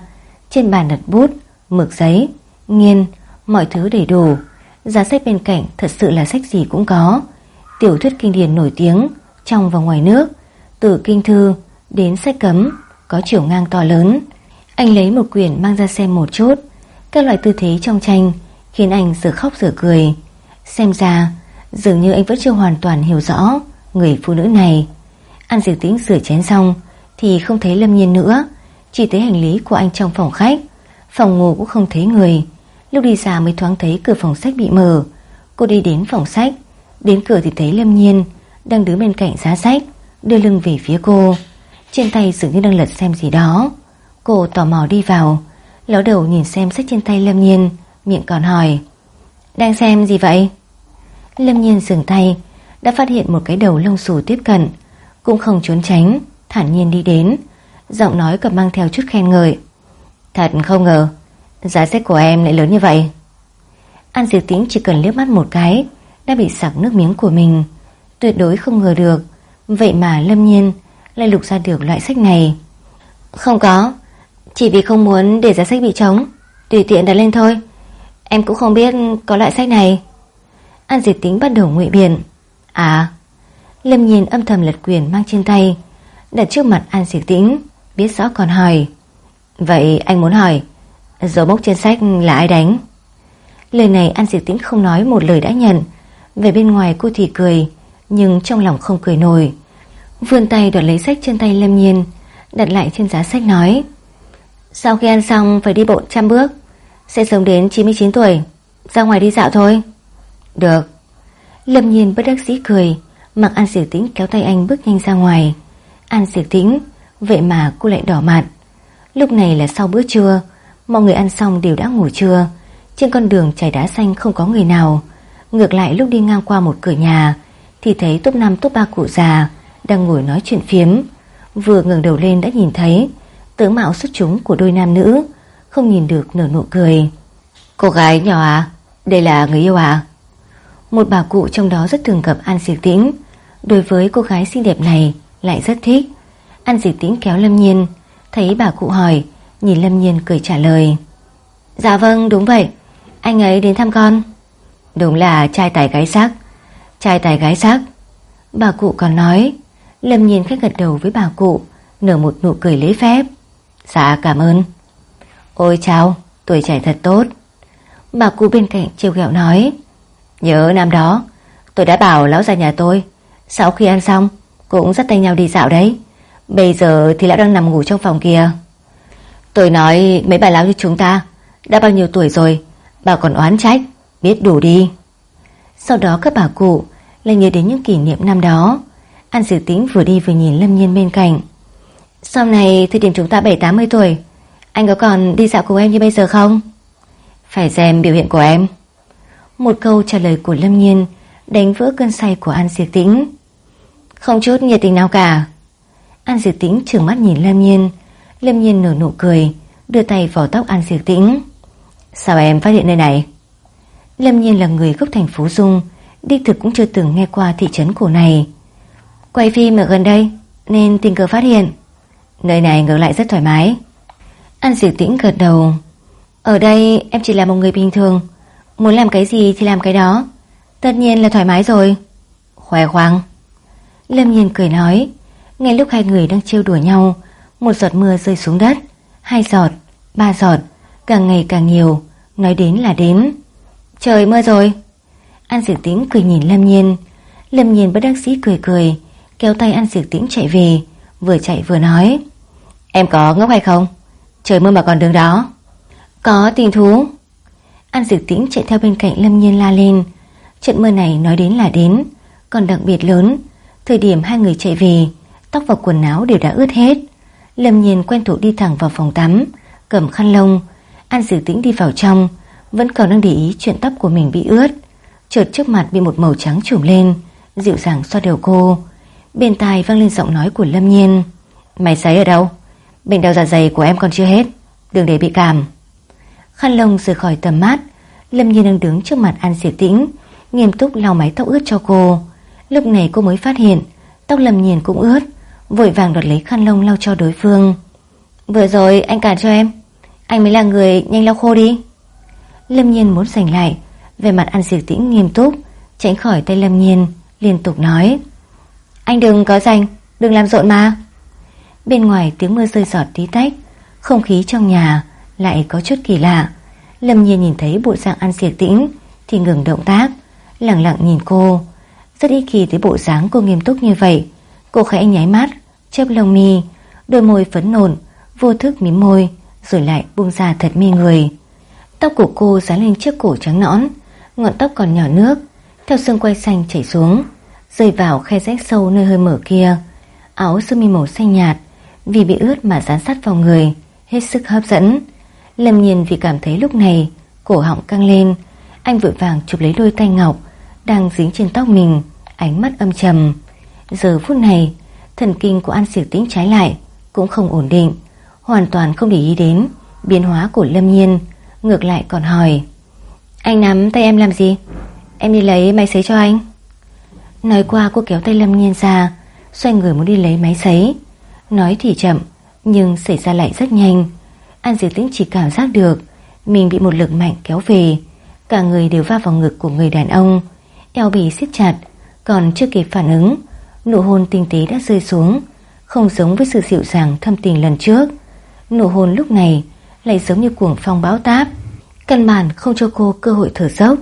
trên bàn đặt bút, mực giấy, nghiên, mọi thứ đầy đủ. Giá sách bên cạnh thật sự là sách gì cũng có. Tiểu thuyết kinh điển nổi tiếng trong và ngoài nước, từ kinh thư đến sách cấm, có chiều ngang to lớn. Anh lấy một quyển mang ra xem một chút. Các loại tư thế trong tranh khiến anh giờ khóc giờ cười. Xem ra, dường như anh vẫn chưa hoàn toàn hiểu rõ người phụ nữ này. Ăn diệt tĩnh sửa chén xong thì không thấy Lâm Nhiên nữa, chỉ thấy hành lý của anh trong phòng khách Phòng ngủ cũng không thấy người Lúc đi ra mới thoáng thấy cửa phòng sách bị mở. Cô đi đến phòng sách. Đến cửa thì thấy Lâm Nhiên Đang đứng bên cạnh giá sách, Đưa lưng về phía cô. Trên tay dường như đang lật xem gì đó. Cô tò mò đi vào. Ló đầu nhìn xem sách trên tay Lâm Nhiên, Miệng còn hỏi, Đang xem gì vậy? Lâm Nhiên dừng tay, Đã phát hiện một cái đầu lông xù tiếp cận, Cũng không trốn tránh, Thản nhiên đi đến, Giọng nói còn mang theo chút khen ngợi, Thật không ngờ Giá sách của em lại lớn như vậy. An Diệp Tĩnh chỉ cần liếc mắt một cái Đã bị sặc nước miếng của mình. Tuyệt đối không ngờ được. Vậy mà Lâm Nhiên lại lục ra được loại sách này. Không có. Chỉ vì không muốn để giá sách bị trống. Tùy tiện đặt lên thôi. Em cũng không biết có loại sách này. An Diệp Tĩnh bắt đầu ngụy biện. À Lâm Nhiên âm thầm lật quyền mang trên tay Đặt trước mặt An Diệp Tĩnh Biết rõ còn hỏi. Vậy anh muốn hỏi Dấu mốc trên sách là ai đánh? Lời này An Diệp Tĩnh không nói một lời đã nhận. Về bên ngoài cô thì cười, Nhưng trong lòng không cười nổi. Vươn tay đoạt lấy sách trên tay Lâm Nhiên, Đặt lại trên giá sách nói, Sau khi ăn xong phải đi bộ trăm bước, Sẽ sống đến 99 tuổi, Ra ngoài đi dạo thôi. Được. Lâm Nhiên bất đắc dĩ cười, Mặc An Diệp Tĩnh kéo tay anh bước nhanh ra ngoài. An Diệp Tĩnh, Vậy mà cô lại đỏ mặt. Lúc này là sau bữa trưa Mọi người ăn xong đều đã ngủ trưa. Trên con đường chảy đá xanh không có người nào. Ngược lại lúc đi ngang qua một cửa nhà Thì thấy top 5 top 3 cụ già Đang ngồi nói chuyện phiếm. Vừa ngừng đầu lên đã nhìn thấy Tướng mạo xuất chúng của đôi nam nữ Không nhìn được nở nụ cười. Cô gái nhỏ à Đây là người yêu à? Một bà cụ trong đó rất thường gặp An Diệp Tĩnh. Đối với cô gái xinh đẹp này Lại rất thích. An Diệp Tĩnh kéo Lâm Nhiên Thấy bà cụ hỏi Nhìn Lâm Nhiên cười trả lời. Dạ vâng đúng vậy. Anh ấy đến thăm con. Đúng là trai tài gái sắc. Trai tài gái sắc. Bà cụ còn nói. Lâm Nhiên khách gật đầu với bà cụ, Nở một nụ cười lễ phép. Dạ cảm ơn. Ôi chào, tuổi trẻ thật tốt. Bà cụ bên cạnh chiều ghẹo nói. Nhớ năm đó, Tôi đã bảo lão già nhà tôi, Sau khi ăn xong, Cũng dắt tay nhau đi dạo đấy. Bây giờ thì lão đang nằm ngủ trong phòng kia Tôi nói, mấy bà lão như chúng ta, Đã bao nhiêu tuổi rồi, Bà còn oán trách, Biết đủ đi. Sau đó các bà cụ lại nhớ đến những kỷ niệm năm đó. An Sử Tĩnh vừa đi vừa nhìn Lâm Nhiên bên cạnh. Sau này thời điểm chúng ta 7-80 tuổi, Anh có còn đi dạo cùng em như bây giờ không? Phải xem biểu hiện của em. Một câu trả lời của Lâm Nhiên Đánh vỡ cơn say của An Sử Tĩnh. Không chút nhiệt tình nào cả. An diệt Tĩnh trưởng mắt nhìn Lâm Nhiên Lâm Nhiên nở nụ cười, Đưa tay vào tóc An Diệp Tĩnh. Sao em phát hiện nơi này? Lâm Nhiên là người gốc thành phố Dung Đi thực cũng chưa từng nghe qua thị trấn cổ này. Quay phim ở gần đây, Nên tình cờ phát hiện. Nơi này ngược lại rất thoải mái. An Diệp Tĩnh gật đầu. Ở đây, em chỉ là một người bình thường. Muốn làm cái gì thì làm cái đó. Tất nhiên là thoải mái rồi. Khoe khoang. Lâm Nhiên cười nói. Ngay lúc hai người đang trêu đùa nhau một giọt mưa rơi xuống đất Hai giọt, ba giọt Càng ngày càng nhiều Nói đến là đến Trời mưa rồi. An Diệp Tĩnh cười nhìn Lâm Nhiên. Lâm Nhiên bất đắc dĩ cười cười Kéo tay An Diệp Tĩnh chạy về Vừa chạy vừa nói. Em có ngốc hay không? Trời mưa mà còn đứng đó. Có tình thú. An Diệp Tĩnh chạy theo bên cạnh Lâm Nhiên la lên. Trận mưa này nói đến là đến Còn đặc biệt lớn. Thời điểm hai người chạy về Tóc và quần áo đều đã ướt hết. Lâm nhiên quen thuộc đi thẳng vào phòng tắm, Cầm khăn lông, An Dử Tĩnh đi vào trong, Vẫn còn đang để ý chuyện tóc của mình bị ướt. Chợt trước mặt bị một màu trắng trùm lên, Dịu dàng xoa đầu cô. Bên tai vang lên giọng nói của Lâm Nhiên. Mày sấy ở đâu? Bệnh đau dạ dày của em còn chưa hết, Đừng để bị cảm. Khăn lông rời khỏi tầm mắt, Lâm Nhiên đang đứng trước mặt An Diệp Tĩnh, Nghiêm túc lau mái tóc ướt cho cô. Lúc này cô mới phát hiện Tóc Lâm Nhiên cũng ướt Vội vàng đoạt lấy khăn lông lau cho đối phương. Vừa rồi anh cản cho em. Anh mới là người nhanh lau khô đi. Lâm Nhiên muốn giành lại Về mặt ăn diệt tĩnh nghiêm túc, Tránh khỏi tay Lâm Nhiên, Liên tục nói, Anh đừng có giành, Đừng làm rộn mà. Bên ngoài tiếng mưa rơi giọt tí tách, Không khí trong nhà lại có chút kỳ lạ. Lâm Nhiên nhìn thấy bộ dạng ăn diệt tĩnh Thì ngừng động tác, Lặng lặng nhìn cô. Rất ít khi thấy bộ dáng cô nghiêm túc như vậy. Cô khẽ nháy mắt chớp lông mi, đôi môi phấn nộn, vô thức mím môi, Rồi lại buông ra thật mê người. Tóc của cô dán lên chiếc cổ trắng nõn Ngọn tóc còn nhỏ nước Theo xương quay xanh chảy xuống Rơi vào khe rách sâu nơi hơi mở kia. Áo sơ mi màu xanh nhạt Vì bị ướt mà dán sát vào người Hết sức hấp dẫn. Lâm nhiên vì cảm thấy lúc này Cổ họng căng lên Anh vội vàng chụp lấy đôi tay ngọc Đang dính trên tóc mình Ánh mắt âm trầm. Giờ phút này Thần kinh của An Siểu Tĩnh trái lại, Cũng không ổn định, Hoàn toàn không để ý đến Biến hóa của Lâm Nhiên, Ngược lại còn hỏi, Anh nắm tay em làm gì? Em đi lấy máy sấy cho anh. Nói qua cô kéo tay Lâm Nhiên ra, Xoay người muốn đi lấy máy sấy. Nói thì chậm, Nhưng xảy ra lại rất nhanh. An Diệp Tĩnh chỉ cảm giác được Mình bị một lực mạnh kéo về, Cả người đều va vào ngực của người đàn ông, Eo bị siết chặt, Còn chưa kịp phản ứng Nụ hôn tinh tế đã rơi xuống, Không giống với sự dịu dàng thâm tình lần trước. Nụ hôn lúc này Lại giống như cuồng phong bão táp, Căn bản không cho cô cơ hội thở dốc.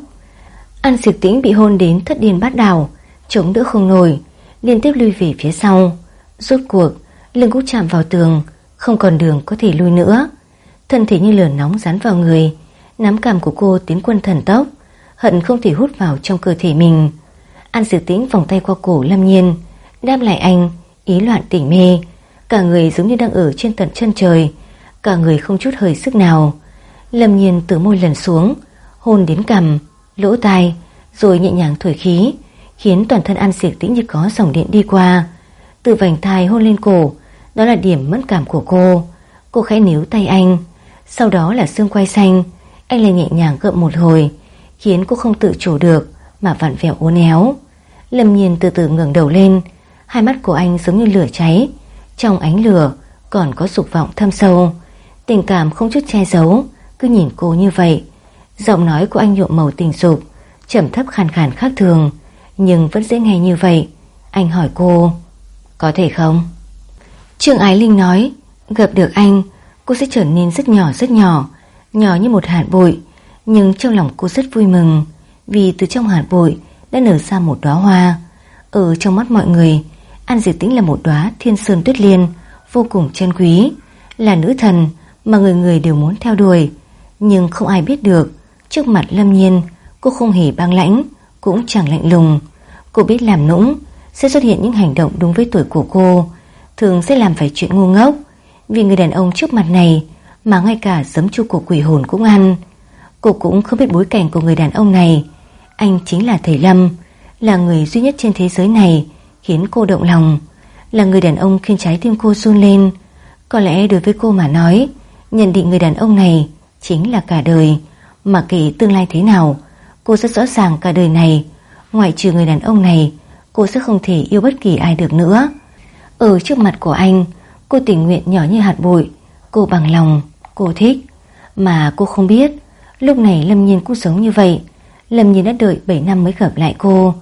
An diệt Tĩnh bị hôn đến thất điên bát đảo, Chống đỡ không nổi, Liên tiếp lui về phía sau. Rốt cuộc, lưng cũng chạm vào tường, Không còn đường có thể lui nữa. Thân thể như lửa nóng dán vào người, Nắm cảm của cô tiến quân thần tốc, Hận không thể hút vào trong cơ thể mình. An Diệp Tĩnh vòng tay qua cổ Lâm Nhiên đam lại anh Ý loạn tỉnh mê. Cả người giống như đang ở trên tận chân trời Cả người không chút hơi sức nào. Lâm Nhiên từ môi lần xuống Hôn đến cằm, lỗ tai Rồi nhẹ nhàng thổi khí Khiến toàn thân An Diệp Tĩnh như có dòng điện đi qua. Từ vành thai hôn lên cổ Đó là điểm mẫn cảm của cô. Cô khẽ níu tay anh Sau đó là xương quay xanh Anh lại nhẹ nhàng gợm một hồi Khiến cô không tự chủ được Mà vặn vẹo uốn éo. Lâm nhiên từ từ ngẩng đầu lên Hai mắt của anh giống như lửa cháy. Trong ánh lửa còn có dục vọng thâm sâu. Tình cảm không chút che giấu, Cứ nhìn cô như vậy. Giọng nói của anh nhuộm màu tình dục, trầm thấp khàn khàn khác thường, Nhưng vẫn dễ nghe như vậy. Anh hỏi cô, Có thể không? Trương Ái Linh nói, Gặp được anh, cô sẽ trở nên rất nhỏ rất nhỏ Nhỏ như một hạt bụi, Nhưng trong lòng cô rất vui mừng, Vì từ trong hạt bụi đã nở ra một đóa hoa. Ở trong mắt mọi người An Diệp Tĩnh là một đóa thiên sơn tuyết liên, Vô cùng chân quý, Là nữ thần mà người người đều muốn theo đuổi. Nhưng không ai biết được, Trước mặt Lâm Nhiên, Cô không hề băng lãnh, Cũng chẳng lạnh lùng. Cô biết làm nũng Sẽ xuất hiện những hành động đúng với tuổi của cô, Thường sẽ làm phải chuyện ngu ngốc. Vì người đàn ông trước mặt này Mà ngay cả giấm chu của quỷ hồn cũng ăn. Cô cũng không biết bối cảnh của người đàn ông này. Anh chính là thầy Lâm, Là người duy nhất trên thế giới này. Khiến cô động lòng. Là người đàn ông khiến trái tim cô run lên. Có lẽ đối với cô mà nói Nhận định người đàn ông này Chính là cả đời. Mà kể tương lai thế nào Cô rất rõ ràng cả đời này. Ngoại trừ người đàn ông này Cô sẽ không thể yêu bất kỳ ai được nữa. Ở trước mặt của anh Cô tình nguyện nhỏ như hạt bụi. Cô bằng lòng, cô thích. Mà cô không biết Lúc này Lâm Nhiên cũng sống như vậy. Lâm Nhiên đã đợi 7 năm mới gặp lại cô.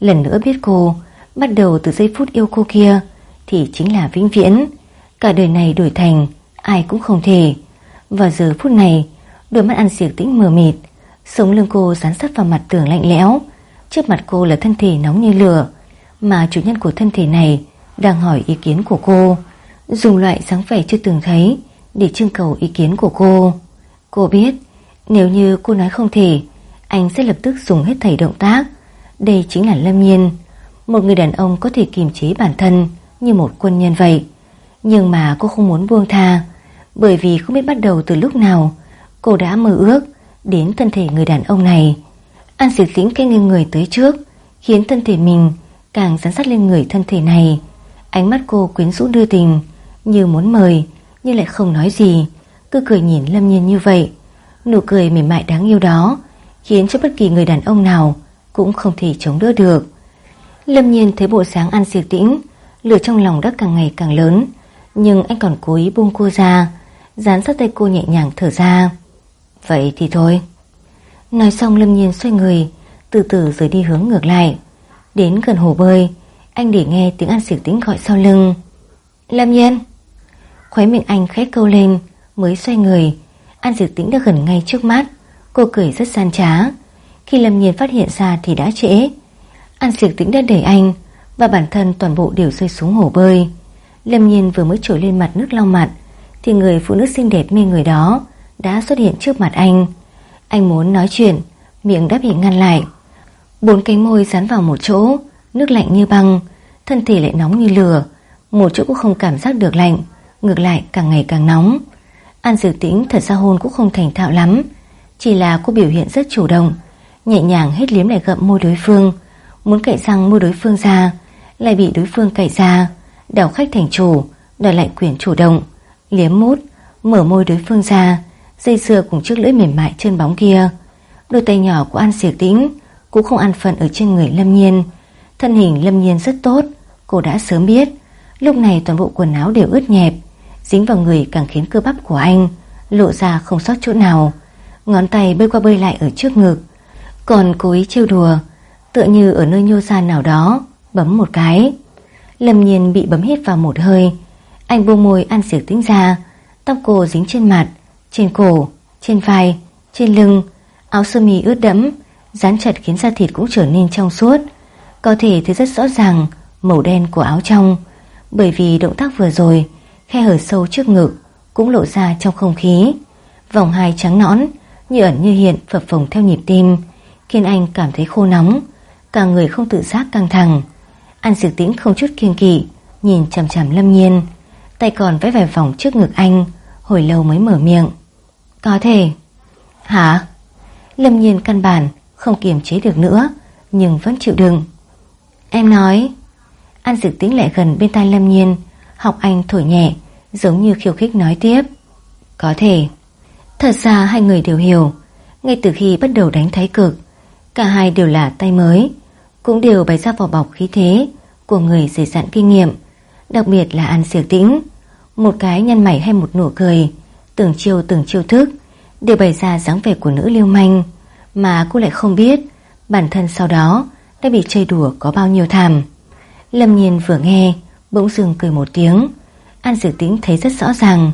Lần nữa biết cô Bắt đầu từ giây phút yêu cô kia, Thì chính là vĩnh viễn. Cả đời này đổi thành, Ai cũng không thể. Và giờ phút này, Đôi mắt ăn xiệc tĩnh mờ mịt, Sống lưng cô dán sát vào mặt tường lạnh lẽo. Trước mặt cô là thân thể nóng như lửa, Mà chủ nhân của thân thể này Đang hỏi ý kiến của cô. Dùng loại dáng vẻ chưa từng thấy Để trưng cầu ý kiến của cô. Cô biết, Nếu như cô nói không thể, Anh sẽ lập tức dùng hết thảy động tác. Đây chính là Lâm Nhiên. Một người đàn ông có thể kiềm chế bản thân Như một quân nhân vậy Nhưng mà cô không muốn buông tha Bởi vì không biết bắt đầu từ lúc nào Cô đã mơ ước đến thân thể người đàn ông này. An diệt dĩnh cái nghiêng người tới trước, khiến thân thể mình càng dán sát lên người thân thể này. Ánh mắt cô quyến rũ đưa tình, như muốn mời, nhưng lại không nói gì, cứ cười nhìn Lâm Nhiên như vậy. Nụ cười mềm mại đáng yêu đó, khiến cho bất kỳ người đàn ông nào cũng không thể chống đỡ được. Lâm Nhiên thấy bộ sáng An diệt tĩnh, lửa trong lòng đã càng ngày càng lớn, nhưng anh còn cố ý buông cô ra, dán sát tay cô nhẹ nhàng thở ra. Vậy thì thôi. Nói xong Lâm Nhiên xoay người Từ từ rời đi hướng ngược lại. Đến gần hồ bơi Anh để nghe tiếng An Sỉu Tĩnh gọi sau lưng. Lâm Nhiên! Khóe miệng anh khẽ câu lên Mới xoay người. An Sỉu Tĩnh đã gần ngay trước mắt. Cô cười rất san trá. Khi Lâm Nhiên phát hiện ra thì đã trễ. An Sỉu Tĩnh đã đẩy anh, Và bản thân toàn bộ đều rơi xuống hồ bơi. Lâm Nhiên vừa mới trồi lên mặt nước lau mặt, Thì người phụ nữ xinh đẹp mê người đó Đã xuất hiện trước mặt anh. Anh muốn nói chuyện, Miệng đã bị ngăn lại. Bốn cánh môi dán vào một chỗ, Nước lạnh như băng, Thân thể lại nóng như lửa, Một chỗ cũng không cảm giác được lạnh, Ngược lại càng ngày càng nóng. An Dược Tĩnh thật ra hôn cũng không thành thạo lắm, Chỉ là cô biểu hiện rất chủ động, Nhẹ nhàng hết liếm lại gậm môi đối phương. Muốn cậy răng môi đối phương ra, Lại bị đối phương cậy ra, Đảo khách thành chủ Đòi lại quyền chủ động, Liếm mút, Mở môi đối phương ra, Dây dưa cùng chiếc lưỡi mềm mại chân bóng kia. Đôi tay nhỏ của An Diệp Tĩnh Cũng không ăn phận ở trên người Lâm Nhiên. Thân hình Lâm Nhiên rất tốt, Cô đã sớm biết, Lúc này toàn bộ quần áo đều ướt nhẹp, Dính vào người càng khiến cơ bắp của anh Lộ ra không sót chỗ nào. Ngón tay bơi qua bơi lại ở trước ngực, Còn cố ý trêu đùa Tựa như ở nơi nhô ra nào đó Bấm một cái. Lâm nhiên bị bấm hít vào một hơi. Anh buông môi ăn xỉu tính ra. Tóc cô dính trên mặt Trên cổ, trên vai, trên lưng. Áo sơ mi ướt đẫm Dán chặt khiến da thịt cũng trở nên trong suốt. Có thể thấy rất rõ ràng Màu đen của áo trong. Bởi vì động tác vừa rồi Khe hở sâu trước ngực Cũng lộ ra trong không khí. Vòng hai trắng nõn Như ẩn như hiện phập phồng theo nhịp tim Khiến anh cảm thấy khô nóng. Cả người không tự giác căng thẳng. An Dược Tĩnh không chút kiêng kỵ, Nhìn chằm chằm Lâm Nhiên, Tay còn vẽ vài vòng trước ngực anh, Hồi lâu mới mở miệng. Có thể. Hả? Lâm Nhiên căn bản không kiềm chế được nữa, Nhưng vẫn chịu đựng. Em nói. An Dược Tĩnh lại gần bên tai Lâm Nhiên, Học anh thổi nhẹ, Giống như khiêu khích nói tiếp. Có thể. Thật ra hai người đều hiểu, Ngay từ khi bắt đầu đánh thái cực, Cả hai đều là tay mới cũng đều bày ra vỏ bọc khí thế Của người dày dặn kinh nghiệm, Đặc biệt là An Siêu Tĩnh. Một cái nhăn mày hay một nụ cười, Từng chiêu từng chiêu thức Đều bày ra dáng vẻ của nữ liêu manh, Mà cô lại không biết Bản thân sau đó đã bị chơi đùa có bao nhiêu thảm. Lâm nhiên vừa nghe, Bỗng dừng cười một tiếng. An Dược Tĩnh thấy rất rõ ràng,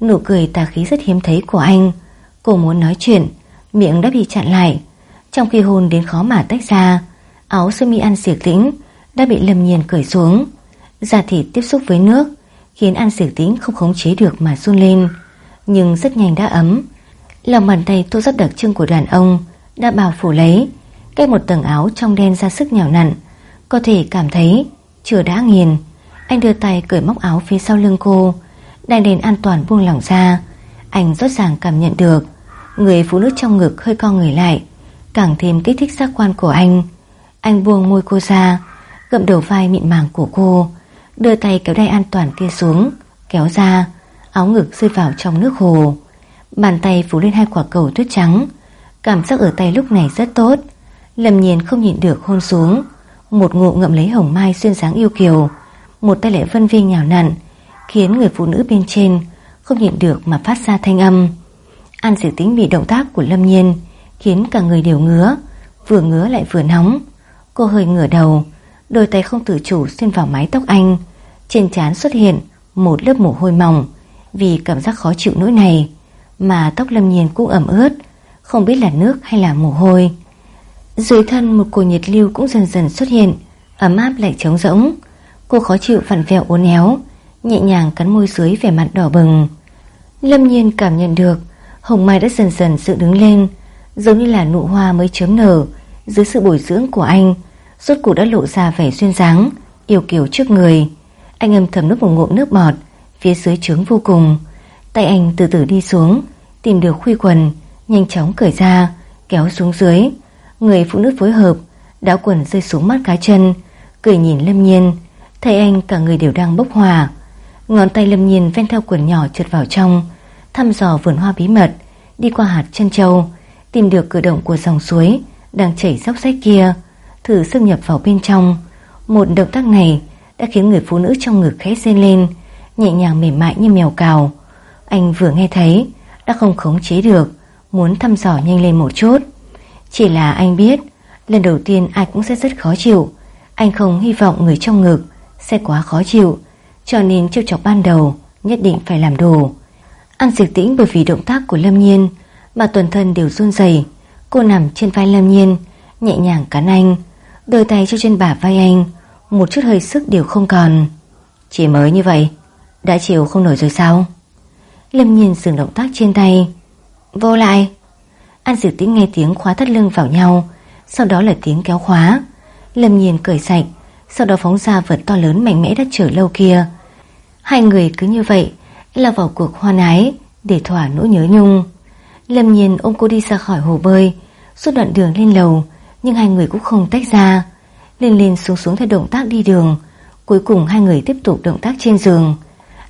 Nụ cười tà khí rất hiếm thấy của anh. Cô muốn nói chuyện, Miệng đã bị chặn lại, Trong khi hôn đến khó mà tách ra. Áo sơ mi An Dược Tĩnh Đã bị Lâm Nhiên cởi xuống. Da thịt tiếp xúc với nước Khiến An Dược Tĩnh không khống chế được mà run lên, Nhưng rất nhanh đã ấm. Lòng bàn tay tô rất đặc trưng của đàn ông Đã bao phủ lấy, Cách một tầng áo trong đen ra sức nhào nặn. Có thể cảm thấy Chưa đã nghiền, anh đưa tay cởi móc áo phía sau lưng cô Đang đến an toàn buông lỏng ra. Anh rõ ràng cảm nhận được Người phụ nữ trong ngực hơi co người lại, Càng thêm kích thích giác quan của anh. Anh buông môi cô ra Gậm đầu vai mịn màng của cô Đưa tay kéo đai an toàn kia xuống Kéo ra Áo ngực rơi vào trong nước hồ Bàn tay phủ lên hai quả cầu tuyết trắng Cảm giác ở tay lúc này rất tốt Lâm nhiên không nhịn được hôn xuống Một ngụ ngậm lấy hồng mai xuyên dáng yêu kiều một tay lại vân vi nhào nặn khiến người phụ nữ bên trên không nhịn được mà phát ra thanh âm. An Diệu Tính bị động tác của Lâm Nhiên khiến cả người đều ngứa, vừa ngứa lại vừa nóng. Cô hơi ngửa đầu, đôi tay không tự chủ xuyên vào mái tóc anh, trên trán xuất hiện một lớp mồ hôi mỏng vì cảm giác khó chịu nỗi này, mà tóc Lâm Nhiên cũng ẩm ướt, không biết là nước hay là mồ hôi. Dưới thân một cổ nhiệt lưu cũng dần dần xuất hiện, ấm áp lại trống rỗng. Cô khó chịu vặn vẹo uốn éo Nhẹ nhàng cắn môi dưới vẻ mặt đỏ bừng Lâm nhiên cảm nhận được Hồng Mai đã dần dần sự đứng lên Giống như là nụ hoa mới chớm nở dưới sự bồi dưỡng của anh, Rốt cuộc đã lộ ra vẻ duyên dáng, Yêu kiều trước người. Anh âm thầm nước một ngụm nước bọt, Phía dưới trướng vô cùng. Tay anh từ từ đi xuống, Tìm được khuy quần, Nhanh chóng cởi ra, Kéo xuống dưới. Người phụ nữ phối hợp, Đáo quần rơi xuống mắt cá chân, Cười nhìn lâm nhiên. Thấy anh, cả người đều đang bốc hòa. Ngón tay lâm nhiên ven theo quần nhỏ trượt vào trong, Thăm dò vườn hoa bí mật, Đi qua hạt chân châu Tìm được cử động của dòng suối. Đang chảy dốc rách kia, Thử xâm nhập vào bên trong. Một động tác này đã khiến người phụ nữ trong ngực khẽ rên lên, Nhẹ nhàng mềm mại như mèo cào. Anh vừa nghe thấy, Đã không khống chế được, Muốn thăm dò nhanh lên một chút. Chỉ là anh biết, Lần đầu tiên ai cũng sẽ rất khó chịu. Anh không hy vọng người trong ngực sẽ quá khó chịu, Cho nên trêu chọc ban đầu Nhất định phải làm đồ An diệt tĩnh bởi vì động tác của Lâm Nhiên Mà toàn thân đều run rẩy. Cô nằm trên vai Lâm Nhiên Nhẹ nhàng cắn anh Đôi tay cho trên bả vai anh Một chút hơi sức đều không còn Chỉ mới như vậy Đã chịu không nổi rồi sao Lâm Nhiên dừng động tác trên tay. Vô lại. An Diệp Tĩnh nghe tiếng khóa thắt lưng vào nhau, sau đó là tiếng kéo khóa. Lâm Nhiên cởi sạch, sau đó phóng ra vật to lớn mạnh mẽ đã chờ lâu kia. Hai người cứ như vậy, là vào cuộc hoan ái để thỏa nỗi nhớ nhung. Lâm Nhiên ôm cô đi ra khỏi hồ bơi, suốt đoạn đường lên lầu, nhưng hai người cũng không tách ra. Lên lên xuống xuống theo động tác đi đường, cuối cùng hai người tiếp tục động tác trên giường.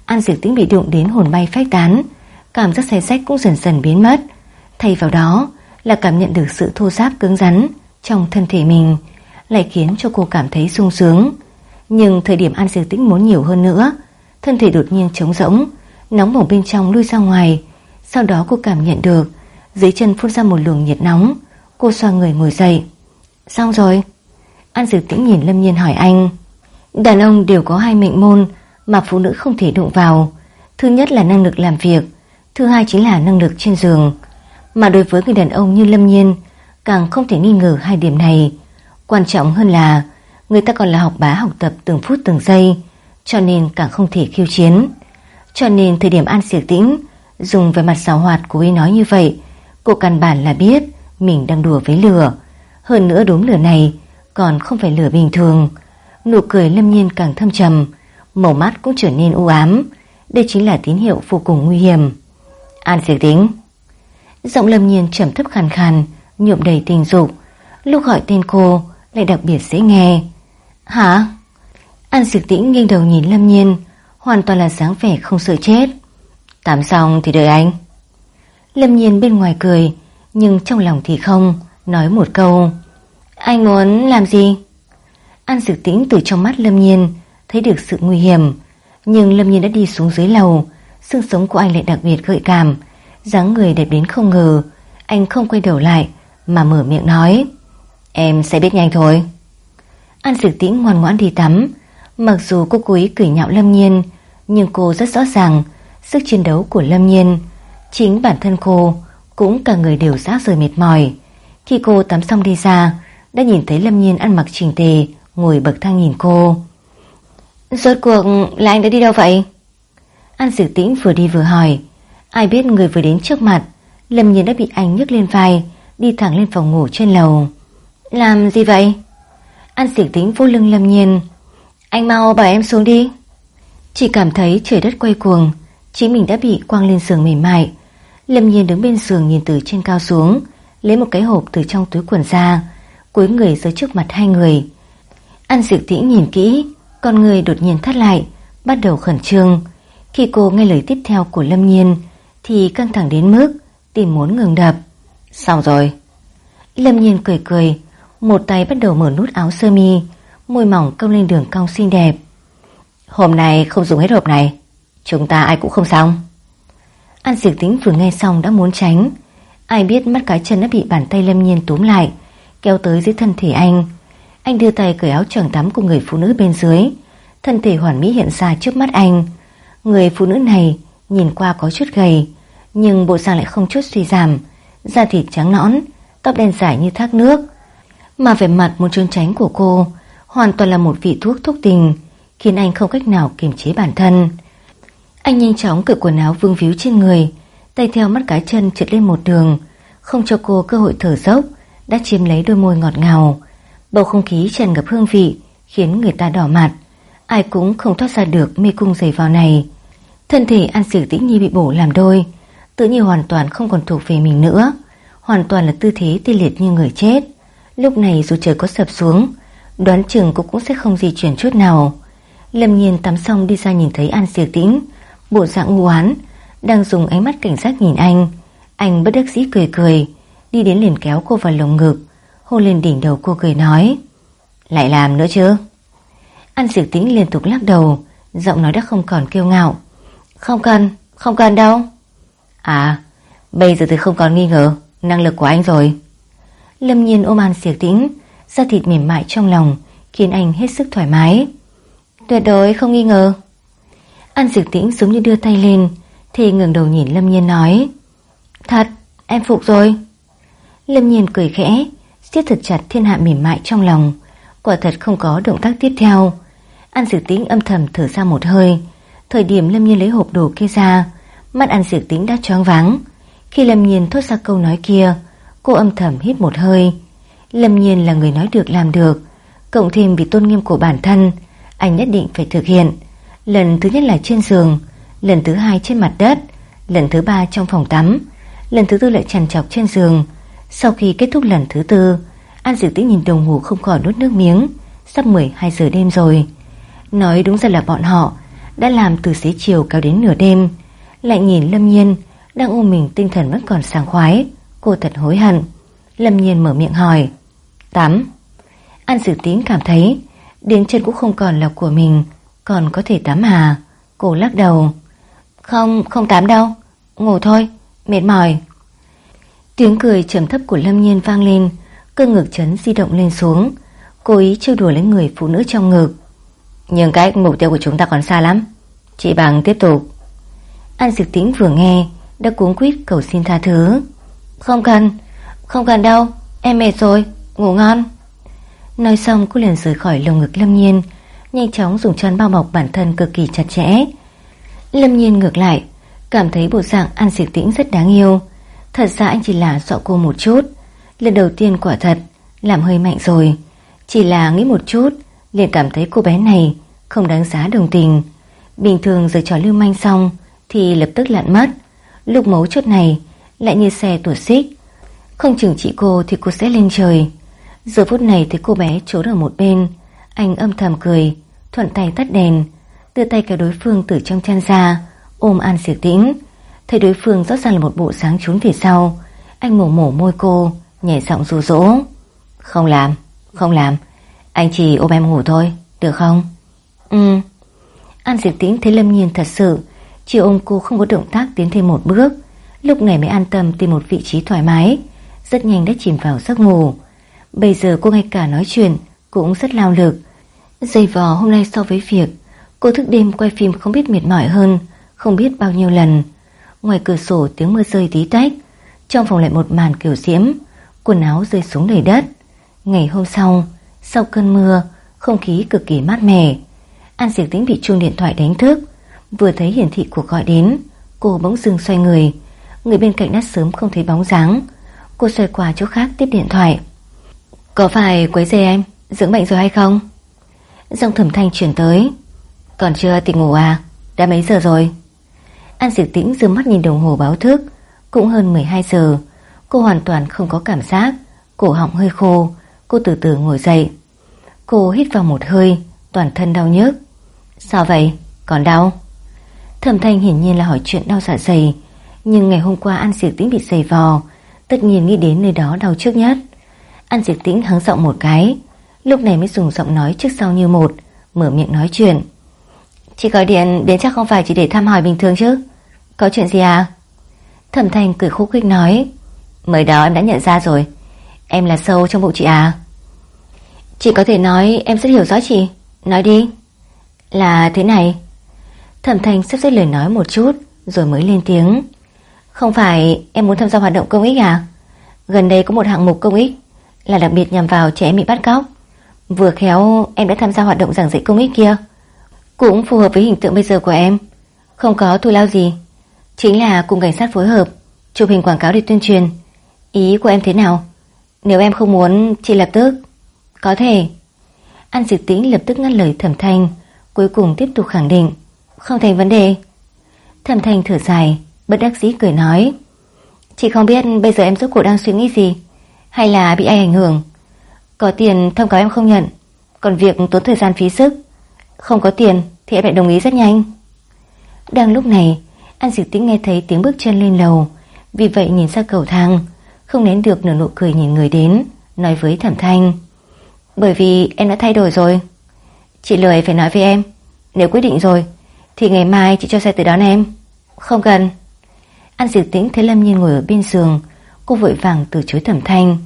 An Diệp Tĩnh bị đụng đến hồn bay phách tán, cảm giác xe sách cũng dần dần biến mất. Thay vào đó là cảm nhận được sự thô ráp cứng rắn trong thân thể mình, lại khiến cho cô cảm thấy sung sướng. Nhưng thời điểm An Diệp Tĩnh muốn nhiều hơn nữa, thân thể đột nhiên trống rỗng, nóng bỏng bên trong lui ra ngoài. Sau đó cô cảm nhận được dưới chân phun ra một luồng nhiệt nóng. Cô xoa người ngồi dậy. Xong rồi. An dự Tĩnh nhìn Lâm Nhiên hỏi anh. Đàn ông đều có hai mệnh môn mà phụ nữ không thể đụng vào. Thứ nhất là năng lực làm việc, thứ hai chính là năng lực trên giường. Mà đối với người đàn ông như Lâm Nhiên, càng không thể nghi ngờ hai điểm này. Quan trọng hơn là người ta còn là học bá học tập từng phút từng giây, cho nên càng không thể khiêu chiến. Cho nên thời điểm An Diệp Tĩnh dùng về mặt xào hoạt cô ý nói như vậy, cô căn bản là biết mình đang đùa với lửa. Hơn nữa đốm lửa này còn không phải lửa bình thường. Nụ cười lâm nhiên càng thâm trầm, màu mắt cũng trở nên u ám. Đây chính là tín hiệu vô cùng nguy hiểm. An diệt Tĩnh Giọng lâm nhiên trầm thấp khàn khàn, nhuộm đầy tình dục. Lúc gọi tên cô lại đặc biệt dễ nghe. Hả? An diệt Tĩnh nghiêng đầu nhìn lâm nhiên, hoàn toàn là dáng vẻ không sợ chết. Tắm xong thì đợi anh. Lâm nhiên bên ngoài cười, nhưng trong lòng thì không, nói một câu. Anh muốn làm gì? An Dực Tĩnh từ trong mắt Lâm Nhiên thấy được sự nguy hiểm, nhưng Lâm Nhiên đã đi xuống dưới lầu, xương sống của anh lại đặc biệt gợi cảm, dáng người đẹp đến không ngờ, anh không quay đầu lại mà mở miệng nói, em sẽ biết nhanh thôi. An Dực Tĩnh ngoan ngoãn đi tắm, mặc dù cô cố ý cười nhạo Lâm Nhiên, nhưng cô rất rõ ràng sức chiến đấu của Lâm Nhiên, chính bản thân cô cũng cả người đều rã rời mệt mỏi. Khi cô tắm xong đi ra, đã nhìn thấy Lâm Nhiên ăn mặc chỉnh tề, ngồi bậc thang nhìn cô. Rốt cuộc là anh đã đi đâu vậy? An Sử Tĩnh vừa đi vừa hỏi. Ai biết người vừa đến trước mặt, Lâm Nhiên đã bị anh nhấc lên vai, đi thẳng lên phòng ngủ trên lầu. Làm gì vậy? An Sử Tĩnh vô lưng Lâm Nhiên. Anh mau bảo em xuống đi. Chỉ cảm thấy trời đất quay cuồng, chính mình đã bị quăng lên giường mềm mại. Lâm Nhiên đứng bên giường nhìn từ trên cao xuống, lấy một cái hộp từ trong túi quần ra, cuối người rơi trước mặt hai người. An Diệp Tĩnh nhìn kỹ, con người đột nhiên thắt lại, bắt đầu khẩn trương. Khi cô nghe lời tiếp theo của Lâm Nhiên, thì căng thẳng đến mức tìm muốn ngừng đập. Xong rồi. Lâm Nhiên cười cười, một tay bắt đầu mở nút áo sơ mi, môi mỏng cong lên đường cong xinh đẹp. Hôm nay không dùng hết hộp này, chúng ta ai cũng không xong. An diệt tính vừa nghe xong đã muốn tránh, ai biết mắt cái chân đã bị bàn tay Lâm Nhiên túm lại, kéo tới dưới thân thể anh. Anh đưa tay cởi áo choàng tắm của người phụ nữ bên dưới, thân thể hoàn mỹ hiện ra trước mắt anh. Người phụ nữ này nhìn qua có chút gầy, nhưng bộ dạng lại không chút suy giảm, da thịt trắng nõn, tóc đen dài như thác nước. Mà vẻ mặt muốn trốn tránh của cô hoàn toàn là một vị thuốc thúc tình, khiến anh không cách nào kiềm chế bản thân. Anh nhanh chóng cởi quần áo vương víu trên người, tay theo mắt cái chân trượt lên một đường, không cho cô cơ hội thở dốc, đã chiếm lấy đôi môi ngọt ngào. Bầu không khí tràn ngập hương vị, khiến người ta đỏ mặt. Ai cũng không thoát ra được mê cung giày vào này. Thân thể An Sử Tĩnh Nhi bị bổ làm đôi, tự nhiên hoàn toàn không còn thuộc về mình nữa. Hoàn toàn là tư thế tê liệt như người chết. Lúc này dù trời có sập xuống, đoán chừng cô cũng sẽ không di chuyển chút nào. Lâm nhiên tắm xong đi ra nhìn thấy An Sử Tĩnh, bộ dạng ngu hắn, đang dùng ánh mắt cảnh giác nhìn anh. Anh bất đắc dĩ cười cười, đi đến liền kéo cô vào lồng ngực, hôn lên đỉnh đầu cô cười nói. Lại làm nữa chứ? An Diệp Tĩnh liên tục lắc đầu, giọng nói đã không còn kiêu ngạo. Không cần, không cần đâu. À, bây giờ thì không còn nghi ngờ năng lực của anh rồi. Lâm nhiên ôm An Diệp Tĩnh, da thịt mềm mại trong lòng, khiến anh hết sức thoải mái. Tuyệt đối không nghi ngờ. An Diệp Tĩnh giống như đưa tay lên, thì ngừng đầu nhìn Lâm Nhiên nói Thật, em phục rồi Lâm Nhiên cười khẽ siết thật chặt thiên hạ mỉm mại trong lòng Quả thật không có động tác tiếp theo An Diệp Tĩnh âm thầm thở ra một hơi Thời điểm Lâm Nhiên lấy hộp đồ kia ra Mắt An Diệp Tĩnh đã choáng váng. Khi Lâm Nhiên thốt ra câu nói kia, cô âm thầm hít một hơi. Lâm Nhiên là người nói được làm được, cộng thêm vì tôn nghiêm của bản thân, anh nhất định phải thực hiện. Lần thứ nhất là trên giường, lần thứ hai trên mặt đất, lần thứ ba trong phòng tắm, lần thứ tư lại trằn trọc trên giường. Sau khi kết thúc lần thứ tư, An Diệp Tĩnh nhìn đồng hồ không khỏi nuốt nước miếng, sắp 12 giờ đêm rồi. Nói đúng ra là bọn họ đã làm từ xế chiều cao đến nửa đêm. Lại nhìn Lâm Nhiên đang ôm mình tinh thần vẫn còn sảng khoái, cô thật hối hận. Lâm Nhiên mở miệng hỏi, tắm. An Diệp Tĩnh cảm thấy đến chân cũng không còn là của mình, còn có thể tắm hà Cô lắc đầu. Không, không tắm đâu, ngủ thôi, mệt mỏi. Tiếng cười trầm thấp của Lâm Nhiên vang lên, cơ ngực chấn di động lên xuống, cô ý trêu đùa lấy người phụ nữ trong ngực. Nhưng cách mục tiêu của chúng ta còn xa lắm, chị bằng tiếp tục. An dực Tĩnh vừa nghe, đã cuống quýt cầu xin tha thứ. Không cần, không cần đâu, em mệt rồi, ngủ ngon. Nói xong cô liền rời khỏi lồng ngực Lâm Nhiên, nhanh chóng dùng chăn bao bọc bản thân cực kỳ chặt chẽ. Lâm Nhiên ngược lại, cảm thấy bộ dạng An Diệp Tĩnh rất đáng yêu. Thật ra anh chỉ là sợ cô một chút. Lần đầu tiên quả thật, làm hơi mạnh rồi. Chỉ là nghĩ một chút, liền cảm thấy cô bé này không đáng giá đồng tình. Bình thường giờ trò lưu manh xong thì lập tức lặn mất. Lúc mấu chốt này lại như xe tuột xích. Không chừng chị cô thì cô sẽ lên trời. Giờ phút này thấy cô bé trốn ở một bên, anh âm thầm cười, thuận tay tắt đèn, đưa tay kéo đối phương từ trong chăn ra, ôm An Diệp Tĩnh. Thấy đối phương rõ ràng là một bộ sáng trốn phía sau, anh mổ mổ môi cô, nhảy giọng ru rỗ. Không làm, không làm, anh chỉ ôm em ngủ thôi, được không? Ừ. An Diệp Tĩnh thấy Lâm Nhiên thật sự, chỉ ôm cô không có động tác tiến thêm một bước, lúc này mới an tâm tìm một vị trí thoải mái, rất nhanh đã chìm vào giấc ngủ. Bây giờ cô ngay cả nói chuyện cũng rất lao lực. dây vò hôm nay so với việc cô thức đêm quay phim không biết mệt mỏi hơn, không biết bao nhiêu lần. Ngoài cửa sổ tiếng mưa rơi tí tách, trong phòng lại một màn kiểu diễm, quần áo rơi xuống đầy đất. Ngày hôm sau, sau cơn mưa, không khí cực kỳ mát mẻ. An Diệp Tĩnh bị chuông điện thoại đánh thức, vừa thấy hiển thị cuộc gọi đến, cô bỗng dưng xoay người, người bên cạnh đã sớm không thấy bóng dáng. Cô xoay qua chỗ khác tiếp điện thoại. Có phải quấy rầy em Dưỡng bệnh rồi hay không? Giọng thẩm thanh chuyển tới. Còn chưa tỉnh ngủ à? Đã mấy giờ rồi? An Diệp Tĩnh dương mắt nhìn đồng hồ báo thức. Cũng hơn 12 giờ. Cô hoàn toàn không có cảm giác. Cổ họng hơi khô. Cô từ từ ngồi dậy. Cô hít vào một hơi, Toàn thân đau nhức. Sao vậy? Còn đau? Thẩm thanh hiển nhiên là hỏi chuyện đau dạ dày. Nhưng ngày hôm qua An Diệp Tĩnh bị dày vò. Tất nhiên nghĩ đến nơi đó đau trước nhất. An Diệp Tĩnh hắng giọng một cái. Lúc này mới dùng giọng nói trước sau như một, Mở miệng nói chuyện. Chị gọi điện đến chắc không phải chỉ để thăm hỏi bình thường chứ. Có chuyện gì à? Thẩm Thành cười khúc khích nói. Mới đó em đã nhận ra rồi. Em là sâu trong bụng chị à? Chị có thể nói em rất hiểu rõ chị. Nói đi. Là thế này. Thẩm Thành sắp xếp lời nói một chút, Rồi mới lên tiếng. Không phải em muốn tham gia hoạt động công ích à? Gần đây có một hạng mục công ích là đặc biệt nhằm vào trẻ em bị bắt cóc. Vừa khéo em đã tham gia hoạt động giảng dạy công ích kia. Cũng phù hợp với hình tượng bây giờ của em. Không có thù lao gì. Chính là cùng cảnh sát phối hợp, chụp hình quảng cáo để tuyên truyền. Ý của em thế nào? Nếu em không muốn, chị lập tức. Có thể. An Diệp Tĩnh lập tức ngăn lời Thẩm Thanh, cuối cùng tiếp tục khẳng định. Không thành vấn đề. Thẩm Thanh thở dài, bất đắc dĩ cười nói. Chị không biết bây giờ em rốt cuộc đang suy nghĩ gì. Hay là bị ai ảnh hưởng có tiền thông cáo em không nhận. Còn việc tốn thời gian phí sức. Không có tiền thì em lại đồng ý rất nhanh. Đang lúc này, An Diệp Tĩnh nghe thấy tiếng bước chân lên lầu. Vì vậy nhìn ra cầu thang, Không nén được nở nụ cười nhìn người đến, Nói với Thẩm Thanh. Bởi vì em đã thay đổi rồi. Chị lười phải nói với em, Nếu quyết định rồi, Thì ngày mai chị cho xe tới đón em. Không cần. An Diệp Tĩnh thấy Lâm Nhiên ngồi ở bên giường, Cô vội vàng từ chối thẩm thanh.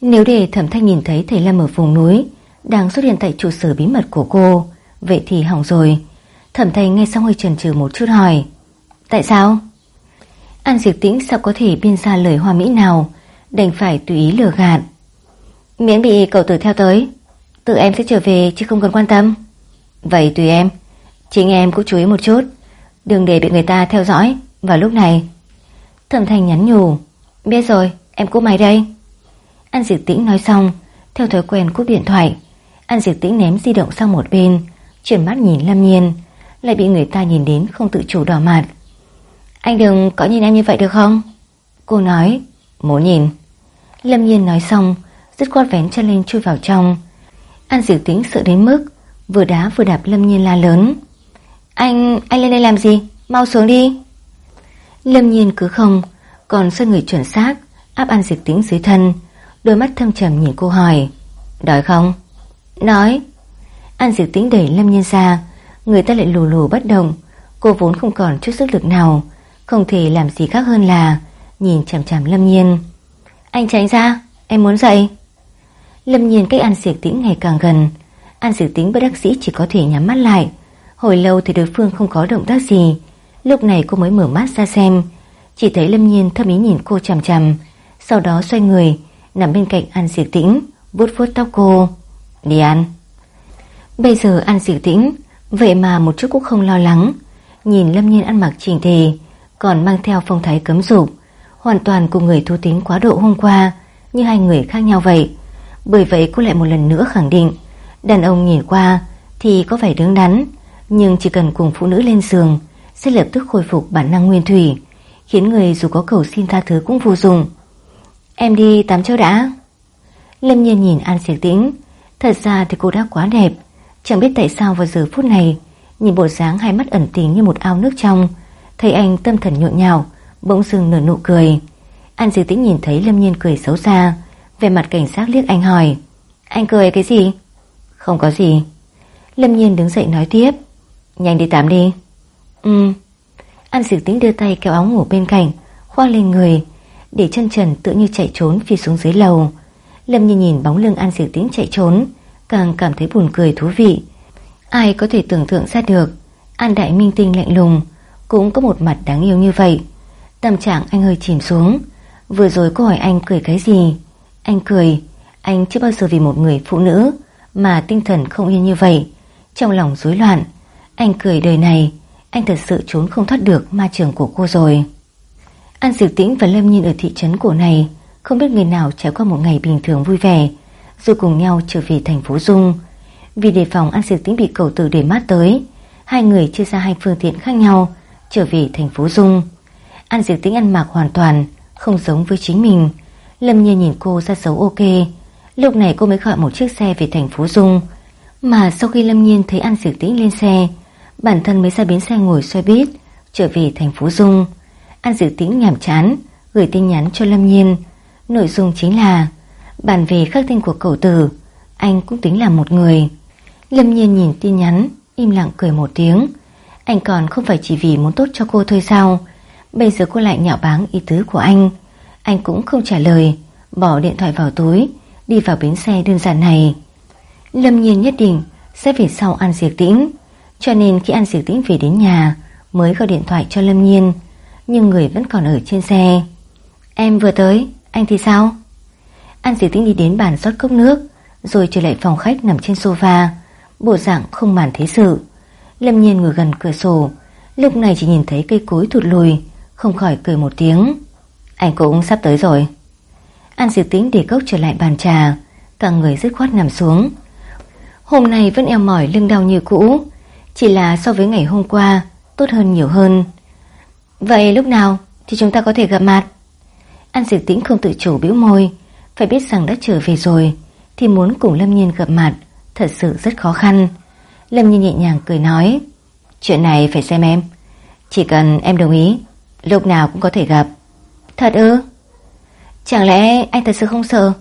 Nếu để thẩm thanh nhìn thấy thầy Lâm ở vùng núi, Đang xuất hiện tại trụ sở bí mật của cô, Vậy thì hỏng rồi. Thẩm thanh nghe xong hơi chần chừ một chút hỏi, Tại sao? An Diệp Tĩnh sao có thể biên ra lời hoa mỹ nào, Đành phải tùy ý lừa gạt. Miễn bị cậu tử theo tới, Tự em sẽ trở về chứ không cần quan tâm. Vậy tùy em, Chính em cũng chú ý một chút, Đừng để bị người ta theo dõi Vào lúc này. Thẩm Thanh nhắn nhủ, Biết rồi, em cúp máy đây. An Diệp Tĩnh nói xong Theo thói quen cúp điện thoại An Diệp Tĩnh ném di động sang một bên Chuyển mắt nhìn Lâm Nhiên Lại bị người ta nhìn đến không tự chủ đỏ mặt. Anh đừng có nhìn em như vậy được không? Cô nói Muốn nhìn. Lâm Nhiên nói xong Dứt quát vén chân lên chui vào trong. An Diệp Tĩnh sợ đến mức Vừa đá vừa đạp Lâm Nhiên la lớn Anh, anh lên đây làm gì? Mau xuống đi. Lâm Nhiên cứ không Còn xoay người chuẩn xác Áp An Diệp Tĩnh dưới thân Đôi mắt thâm trầm nhìn cô hỏi. Đói không? Nói. An diệt tính đẩy Lâm Nhiên ra. Người ta lại lù lù bất động. Cô vốn không còn chút sức lực nào. Không thể làm gì khác hơn là Nhìn chằm chằm Lâm Nhiên. Anh tránh ra. Em muốn dậy. Lâm Nhiên cách An diệt Tĩnh ngày càng gần. An diệt Tĩnh bất đắc sĩ chỉ có thể nhắm mắt lại. Hồi lâu thì đối phương không có động tác gì. Lúc này cô mới mở mắt ra xem. Chỉ thấy Lâm Nhiên thâm ý nhìn cô chằm chằm. Sau đó xoay người Nằm bên cạnh An Diệp Tĩnh, vuốt vuốt tóc cô. Đi ăn. Bây giờ An Diệp Tĩnh, Vậy mà một chút cũng không lo lắng. Nhìn Lâm Nhiên ăn mặc chỉnh tề, Còn mang theo phong thái cấm dục, Hoàn toàn cùng người thu tính quá độ hôm qua, Như hai người khác nhau vậy. Bởi vậy cô lại một lần nữa khẳng định, Đàn ông nhìn qua Thì có vẻ đứng đắn, Nhưng chỉ cần cùng phụ nữ lên giường Sẽ lập tức khôi phục bản năng nguyên thủy, Khiến người dù có cầu xin tha thứ cũng vô dụng. Em đi tắm cho đã. Lâm nhiên nhìn An Diệp Tĩnh. Thật ra thì cô đã quá đẹp. Chẳng biết tại sao vào giờ phút này Nhìn bộ dáng hai mắt ẩn tình như một ao nước trong Thấy anh tâm thần nhộn nhào, Bỗng dưng nở nụ cười. An Diệp Tĩnh nhìn thấy Lâm Nhiên cười xấu xa Về mặt cảnh sát liếc anh hỏi Anh cười cái gì? Không có gì. Lâm Nhiên đứng dậy nói tiếp Nhanh đi tắm đi. Ừ An Diệp Tĩnh đưa tay kéo áo ngủ bên cạnh khoa lên người để chân trần tự như chạy trốn phi xuống dưới lầu. Lâm Nhiên nhìn bóng lưng An Diệu Tĩnh chạy trốn, Càng cảm thấy buồn cười thú vị. Ai có thể tưởng tượng ra được, An Đại Minh Tinh lạnh lùng, Cũng có một mặt đáng yêu như vậy. Tâm trạng anh hơi chìm xuống, Vừa rồi cô hỏi anh cười cái gì? Anh cười, Anh chưa bao giờ vì một người phụ nữ Mà tinh thần không yên như vậy. Trong lòng rối loạn, Anh cười đời này, Anh thật sự trốn không thoát được ma trường của cô rồi. An Diệp Tĩnh và Lâm Nhiên ở thị trấn cổ này, Không biết người nào trải qua một ngày bình thường vui vẻ Rồi cùng nhau trở về thành phố Dung. Vì đề phòng An Diệp Tĩnh bị cầu tử để mát tới, Hai người chia ra hai phương tiện khác nhau, Trở về thành phố Dung. An Diệp Tĩnh ăn mặc hoàn toàn, Không giống với chính mình. Lâm Nhiên nhìn cô ra xấu ok, Lúc này cô mới gọi một chiếc xe về thành phố Dung. Mà sau khi Lâm Nhiên thấy An Diệp Tĩnh lên xe, Bản thân mới ra bến xe ngồi xoay bít Trở về thành phố Dung. An Diệu Tĩnh nhàm chán, Gửi tin nhắn cho Lâm Nhiên. Nội dung chính là Bản về khắc tên của cậu tử, Anh cũng tính là một người. Lâm Nhiên nhìn tin nhắn, Im lặng cười một tiếng. Anh còn không phải chỉ vì muốn tốt cho cô thôi sao? Bây giờ cô lại nhạo báng ý tứ của anh. Anh cũng không trả lời, Bỏ điện thoại vào túi, Đi vào bến xe đơn giản này. Lâm nhiên nhất định sẽ về sau An Diệp Tĩnh. Cho nên khi An Diệp Tĩnh về đến nhà, Mới gọi điện thoại cho Lâm nhiên. Nhưng người vẫn còn ở trên xe. Em vừa tới, anh thì sao? An Diệp Tĩnh đi đến bàn rót cốc nước Rồi trở lại phòng khách nằm trên sofa. Bộ dạng không màn thế sự. Lâm nhiên ngồi gần cửa sổ Lúc này chỉ nhìn thấy cây cối thụt lùi không khỏi cười một tiếng. Anh cũng sắp tới rồi. An diệt tính để cốc trở lại bàn trà Cả người dứt khoát nằm xuống. Hôm nay vẫn eo mỏi lưng đau như cũ Chỉ là so với ngày hôm qua Tốt hơn nhiều hơn. Vậy lúc nào thì chúng ta có thể gặp mặt? An diệt tĩnh không tự chủ bĩu môi. Phải biết rằng đã trở về rồi, Thì muốn cùng Lâm Nhiên gặp mặt Thật sự rất khó khăn. Lâm Nhiên nhẹ nhàng cười nói, Chuyện này phải xem em. Chỉ cần em đồng ý, Lúc nào cũng có thể gặp. Thật ư? Chẳng lẽ anh thật sự không sợ?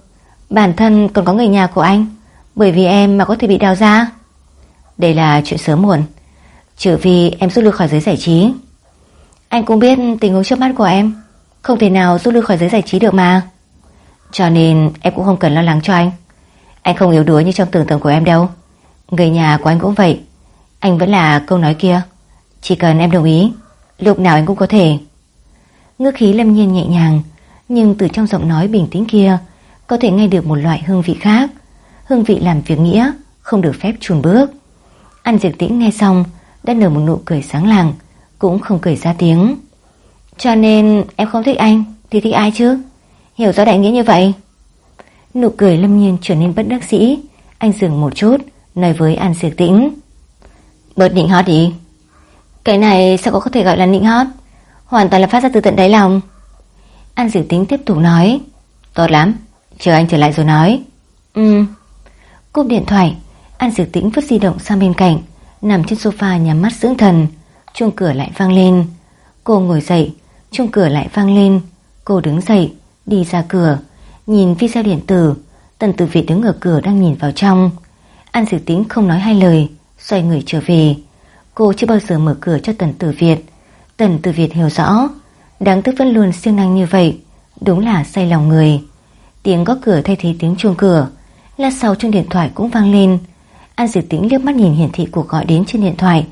Bản thân còn có người nhà của anh, Bởi vì em mà có thể bị đào ra? Đây là chuyện sớm muộn. Trừ vì em rút lui khỏi giới giải trí. Anh cũng biết tình huống trước mắt của em. Không thể nào rút lui khỏi giới giải trí được mà. Cho nên em cũng không cần lo lắng cho anh. Anh không yếu đuối như trong tưởng tượng của em đâu. Người nhà của anh cũng vậy. Anh vẫn là câu nói kia. Chỉ cần em đồng ý, Lúc nào anh cũng có thể. Ngước khí lâm nhiên nhẹ nhàng, Nhưng từ trong giọng nói bình tĩnh kia, Có thể nghe được một loại hương vị khác. Hương vị làm việc nghĩa, Không được phép chùn bước. Ăn diệt tĩnh nghe xong, Đã nở một nụ cười sáng làng cũng không cười ra tiếng. Cho nên em không thích anh, Thì thích ai chứ? Hiểu rõ đại nghĩa như vậy. Nụ cười lâm nhiên trở nên bất đắc sĩ. Anh dừng một chút, Nói với An Diệp Tĩnh. Bớt nịnh hót đi. Cái này sao có thể gọi là nịnh hót? Hoàn toàn là phát ra từ tận đáy lòng. An Diệp Tĩnh tiếp tục nói. Tốt lắm, Chờ anh trở lại rồi nói. Ừ. Cúp điện thoại, An Diệp Tĩnh vứt di động sang bên cạnh, Nằm trên sofa nhắm mắt dưỡng thần. Chuông cửa lại vang lên. Cô ngồi dậy, Chuông cửa lại vang lên. Cô đứng dậy, Đi ra cửa, Nhìn video điện tử. Tần tử Việt đứng ở cửa đang nhìn vào trong. An dự Tĩnh không nói hai lời, Xoay người trở về. Cô chưa bao giờ mở cửa cho Tần Tử Việt. Tần Tử Việt hiểu rõ, Đáng tiếc vẫn luôn siêng năng như vậy, Đúng là say lòng người. Tiếng gõ cửa thay thế tiếng chuông cửa, Lát sau chuông điện thoại cũng vang lên. An dự Tĩnh liếc mắt nhìn hiển thị cuộc gọi đến trên điện thoại.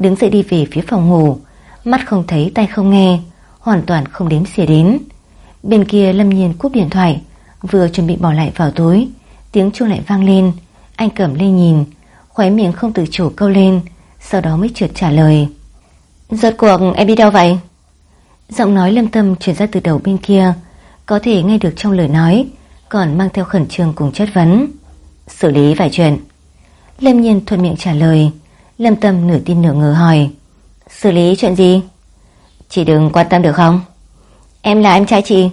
Đứng dậy đi về phía phòng ngủ. Mắt không thấy tay không nghe, Hoàn toàn không đếm xỉa đến. Bên kia Lâm Nhiên cúp điện thoại, Vừa chuẩn bị bỏ lại vào túi. Tiếng chuông lại vang lên. Anh cầm lên nhìn, Khóe miệng không tự chủ câu lên, Sau đó mới trượt trả lời. Rốt cuộc em đi đâu vậy? Giọng nói lâm tâm chuyển ra từ đầu bên kia, Có thể nghe được trong lời nói, Còn mang theo khẩn trương cùng chất vấn. Xử lý vài chuyện. Lâm nhiên thuận miệng trả lời. Lâm tâm nửa tin nửa ngờ hỏi, Xử lý chuyện gì? Chị đừng quan tâm được không? Em là em trai chị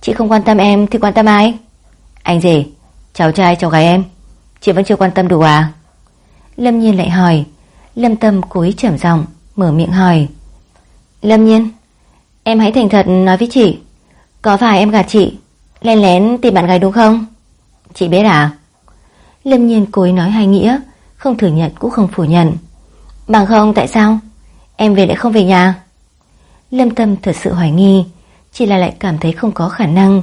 Chị không quan tâm em thì quan tâm ai? Anh gì? Cháu trai, cháu gái em, Chị vẫn chưa quan tâm đủ à? Lâm nhiên lại hỏi, Lâm tâm cúi trầm giọng, Mở miệng hỏi, Lâm nhiên, Em hãy thành thật nói với chị, Có phải em gạt chị, Lén lén tìm bạn gái đúng không? Chị biết à? Lâm nhiên cúi nói hai nghĩa, Không thừa nhận cũng không phủ nhận. Bằng không, tại sao? Em về lại không về nhà. Lâm tâm thật sự hoài nghi, Chỉ là lại cảm thấy không có khả năng.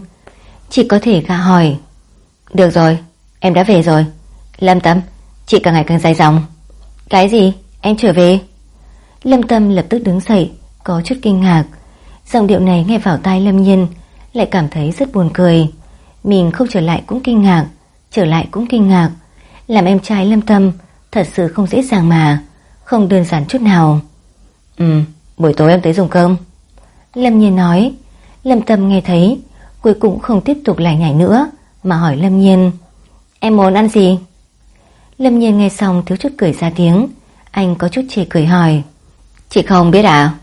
Chỉ có thể gạ hỏi, Được rồi, em đã về rồi. Lâm tâm, chị càng ngày càng dài dòng. Cái gì? Em trở về? Lâm tâm lập tức đứng dậy, Có chút kinh ngạc. Giọng điệu này nghe vào tai Lâm Nhiên, Lại cảm thấy rất buồn cười. Mình không trở lại cũng kinh ngạc, Trở lại cũng kinh ngạc. Làm em trai Lâm Tâm, Thật sự không dễ dàng mà. Không đơn giản chút nào. Ừ buổi tối em tới dùng cơm. Lâm Nhiên nói. Lâm Tâm nghe thấy, Cuối cùng không tiếp tục lại nhảy nữa, Mà hỏi Lâm Nhiên, Em muốn ăn gì? Lâm Nhiên nghe xong thiếu chút cười ra tiếng. Anh có chút chê cười hỏi, Chị không biết à?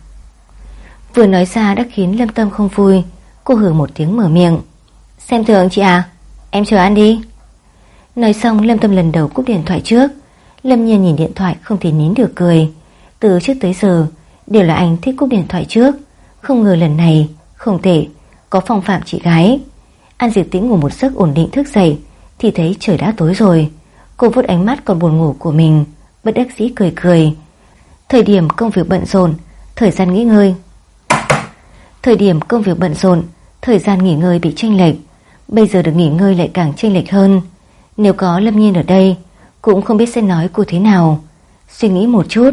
Vừa nói ra đã khiến Lâm Tâm không vui. Cô hử một tiếng mở miệng, Xem thường chị à? Em chờ ăn đi. Nói xong, Lâm Tâm lần đầu cúp điện thoại trước. Lâm Nhiên nhìn điện thoại không thể nín được cười. Từ trước tới giờ, Đều là anh thích cúp điện thoại trước. Không ngờ lần này, Không thể Có phong phạm chị gái. An Diệp Tĩnh ngủ một giấc ổn định thức dậy, Thì thấy trời đã tối rồi. Cô vuốt ánh mắt còn buồn ngủ của mình, Bất đắc dĩ cười cười. Thời điểm công việc bận rộn, Thời gian nghỉ ngơi. Thời điểm công việc bận rộn, Thời gian nghỉ ngơi bị chênh lệch. Bây giờ được nghỉ ngơi lại càng chênh lệch hơn. Nếu có Lâm Nhiên ở đây cũng không biết sẽ nói cô thế nào. Suy nghĩ một chút,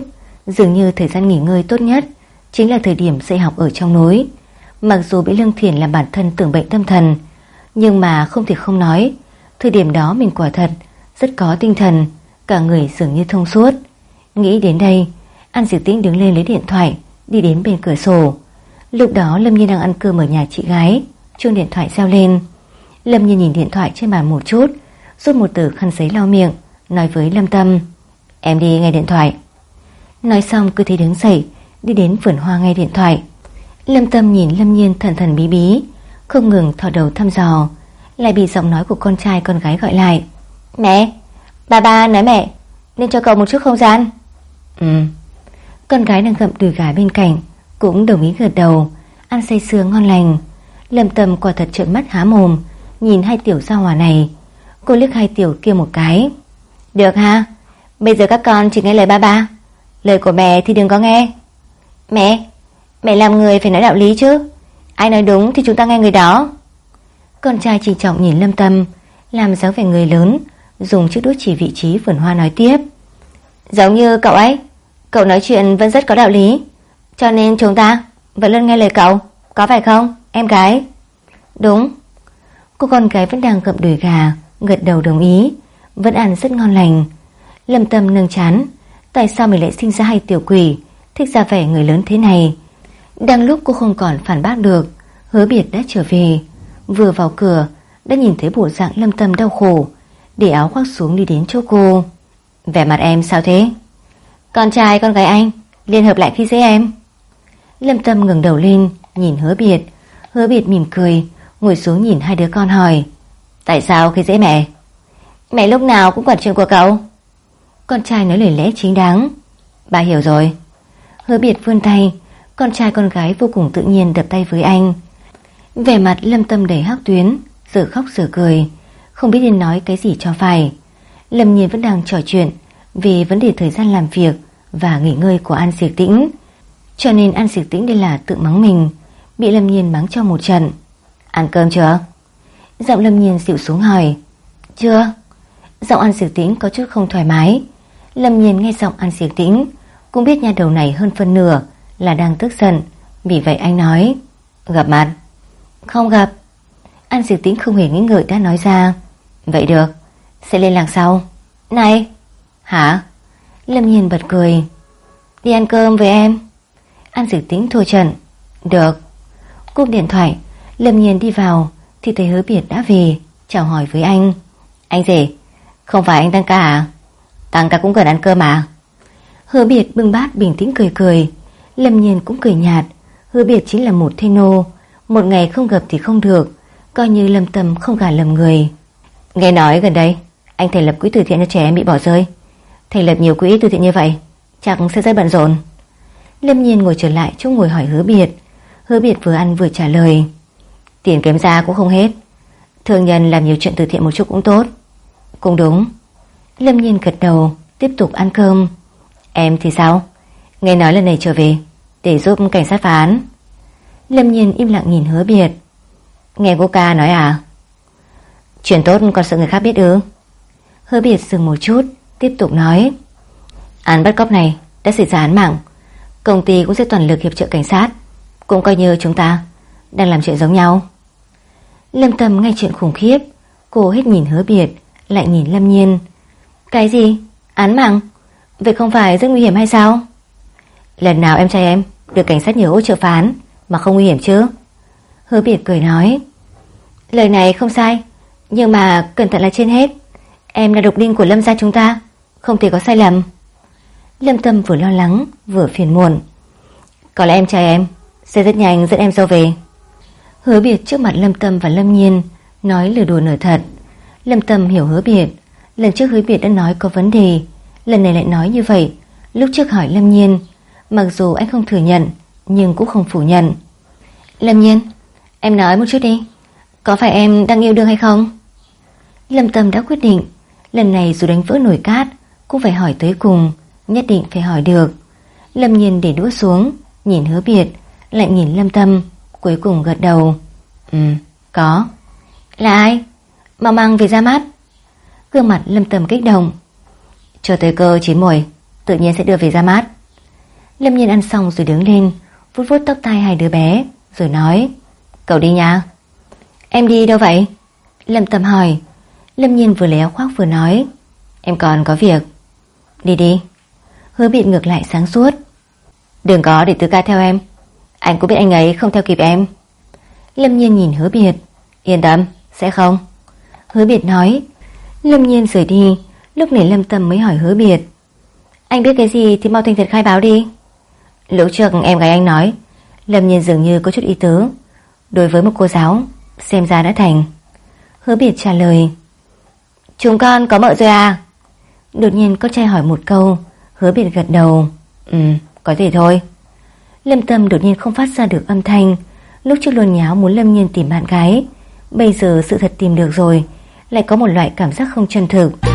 Dường như thời gian nghỉ ngơi tốt nhất Chính là thời điểm dạy học ở trong núi. Mặc dù bị Lương Thiền làm bản thân tưởng bệnh tâm thần, Nhưng mà không thể không nói, Thời điểm đó mình quả thật Rất có tinh thần, Cả người dường như thông suốt. Nghĩ đến đây, An Diệp Tĩnh đứng lên lấy điện thoại, Đi đến bên cửa sổ. Lúc đó Lâm Nhiên đang ăn cơm ở nhà chị gái, Chuông điện thoại reo lên. Lâm Nhiên nhìn điện thoại trên bàn một chút, Rút một tờ khăn giấy lau miệng. Nói với Lâm Tâm Em đi nghe điện thoại. Nói xong cứ thế đứng dậy Đi đến vườn hoa ngay điện thoại. Lâm Tâm nhìn Lâm Nhiên thần thần bí bí Không ngừng thò đầu thăm dò Lại bị giọng nói của con trai con gái gọi lại. Mẹ Bà ba nói mẹ Nên cho cậu một chút không gian. Ừ. Con gái đang gặm đùi gà bên cạnh Cũng đồng ý gật đầu Ăn say sưa ngon lành. Lâm Tâm quả thật trợn mắt há mồm Nhìn hai tiểu gia hòa này. Cô liếc hai tiểu kia một cái được ha. Bây giờ các con chỉ nghe lời ba ba. Lời của mẹ thì đừng có nghe. Mẹ Mẹ làm người phải nói đạo lý chứ. Ai nói đúng thì chúng ta nghe người đó. Con trai trinh trọng nhìn Lâm Tâm, Làm dáng vẻ người lớn, Dùng chiếc đũa chỉ vị trí vườn hoa nói tiếp. Giống như cậu ấy, Cậu nói chuyện vẫn rất có đạo lý. Cho nên chúng ta vẫn luôn nghe lời cậu, Có phải không, em gái? Đúng. Cô con gái vẫn đang gậm đùi gà, Gật đầu đồng ý. Vẫn ăn rất ngon lành. Lâm Tâm nâng chán, Tại sao mình lại sinh ra hai tiểu quỷ, Thích ra vẻ người lớn thế này? Đang lúc cô không còn phản bác được, Hứa biệt đã trở về. Vừa vào cửa, Đã nhìn thấy bộ dạng lâm tâm đau khổ, Để áo khoác xuống đi đến chỗ cô. Vẻ mặt em sao thế? Con trai, con gái anh, Liên hợp lại khi dễ em. Lâm tâm ngừng đầu lên, Nhìn hứa biệt. Hứa biệt mỉm cười, Ngồi xuống nhìn hai đứa con hỏi, Tại sao khi dễ mẹ? Mẹ lúc nào cũng quản chuyện của cậu. Con trai nói lời lẽ chính đáng. Bà hiểu rồi. Hứa biệt vươn tay. Con trai con gái vô cùng tự nhiên đập tay với anh. Vẻ mặt lâm tâm đầy hắc tuyến, Giờ khóc giờ cười. Không biết nên nói cái gì cho phải. Lâm nhiên vẫn đang trò chuyện Về vấn đề thời gian làm việc Và nghỉ ngơi của An Diệt Tĩnh. Cho nên An Diệt Tĩnh đây là tự mắng mình, Bị Lâm nhiên mắng cho một trận. Ăn cơm chưa? Giọng Lâm nhiên dịu xuống hỏi. Chưa. Giọng An Diệp Tĩnh có chút không thoải mái. Lâm nhiên nghe giọng An Diệp Tĩnh, Cũng biết nhà đầu này hơn phân nửa Là đang tức giận, Vì vậy anh nói, Gặp mặt. Không gặp. An Diệp Tĩnh không hề nghĩ ngợi đã nói ra. Vậy được, Sẽ lên lạc sau. Này. Hả? Lâm nhiên bật cười. Đi ăn cơm với em. An Diệp Tĩnh thua trận. Được. Cúp điện thoại, Lâm nhiên đi vào Thì thấy hứa biệt đã về, Chào hỏi với anh. Anh rể không phải anh tăng ca à? Tăng ca cũng cần ăn cơm à Hứa biệt bưng bát bình tĩnh cười cười Lâm nhiên cũng cười nhạt. Hứa biệt chính là một thê nô, Một ngày không gặp thì không được, Coi như lâm tâm không gả lầm người. Nghe nói gần đây, Anh thành lập quỹ từ thiện cho trẻ em bị bỏ rơi. Thành lập nhiều quỹ từ thiện như vậy, Chắc sẽ rất bận rộn. Lâm nhiên ngồi trở lại chỗ ngồi hỏi hứa biệt. Hứa biệt vừa ăn vừa trả lời. Tiền kiếm ra cũng không hết. Thương nhân làm nhiều chuyện từ thiện một chút cũng tốt. Cũng đúng. Lâm nhiên gật đầu, Tiếp tục ăn cơm. Em thì sao? Nghe nói lần này trở về, Để giúp cảnh sát phá án. Lâm nhiên im lặng nhìn hứa biệt. Nghe cô ca nói à? Chuyện tốt còn sợ người khác biết ư? Hứa biệt dừng một chút, Tiếp tục nói. Án bắt cóc này đã xảy ra án mạng. Công ty cũng sẽ toàn lực hiệp trợ cảnh sát. Cũng coi như chúng ta Đang làm chuyện giống nhau. Lâm Tâm nghe chuyện khủng khiếp. Cô hết nhìn hứa biệt. Lại nhìn Lâm Nhiên. Cái gì? Án mạng? Vậy không phải rất nguy hiểm hay sao? Lần nào em trai em Được cảnh sát nhớ hỗ trợ phán Mà không nguy hiểm chứ? Hứa biệt cười nói. Lời này không sai, Nhưng mà cẩn thận là trên hết. Em là độc đinh của Lâm gia chúng ta, Không thể có sai lầm. Lâm Tâm vừa lo lắng, vừa phiền muộn. Có lẽ em trai em Sẽ rất nhanh dẫn em sau về. Hứa biệt trước mặt Lâm Tâm và Lâm Nhiên Nói lời đùa nửa thật. Lâm Tâm hiểu hứa biệt. Lần trước hứa biệt đã nói có vấn đề. Lần này lại nói như vậy. Lúc trước hỏi Lâm Nhiên, Mặc dù anh không thừa nhận, Nhưng cũng không phủ nhận. Lâm Nhiên, Em nói một chút đi. Có phải em đang yêu đương hay không? Lâm Tâm đã quyết định. Lần này dù đánh vỡ nổi cát, Cũng phải hỏi tới cùng, Nhất định phải hỏi được. Lâm Nhiên để đũa xuống, Nhìn hứa biệt, Lại nhìn Lâm Tâm, Cuối cùng gật đầu. Ừ có. Là ai? Mau mang về ra mắt Gương mặt Lâm tầm kích động. Chờ tới cơ chín mùi Tự nhiên sẽ đưa về ra mắt Lâm Nhiên ăn xong rồi đứng lên Vút vút tóc tai hai đứa bé Rồi nói Cậu đi nha. Em đi đâu vậy? Lâm Tầm hỏi. Lâm Nhiên vừa léo khoác vừa nói Em còn có việc. Đi đi. Hứa bị ngược lại sáng suốt. Đừng có để tứ ca theo em. Anh cũng biết anh ấy không theo kịp em. Lâm Nhiên nhìn hứa biệt. Yên tâm, sẽ không. Hứa biệt nói. Lâm Nhiên rời đi, Lúc này Lâm Tâm mới hỏi hứa biệt. Anh biết cái gì thì mau thành thật khai báo đi. Lúc trước em gái anh nói, Lâm Nhiên dường như có chút ý tứ. Đối với một cô giáo, Xem ra đã thành. Hứa biệt trả lời. Chúng con có mợ rồi à? Đột nhiên có trai hỏi một câu, Hứa biệt gật đầu. Ừ có thể thôi. Lâm Tâm đột nhiên không phát ra được âm thanh. Lúc trước luôn nháo muốn Lâm Nhiên tìm bạn gái, Bây giờ sự thật tìm được rồi lại có một loại cảm giác không chân thực.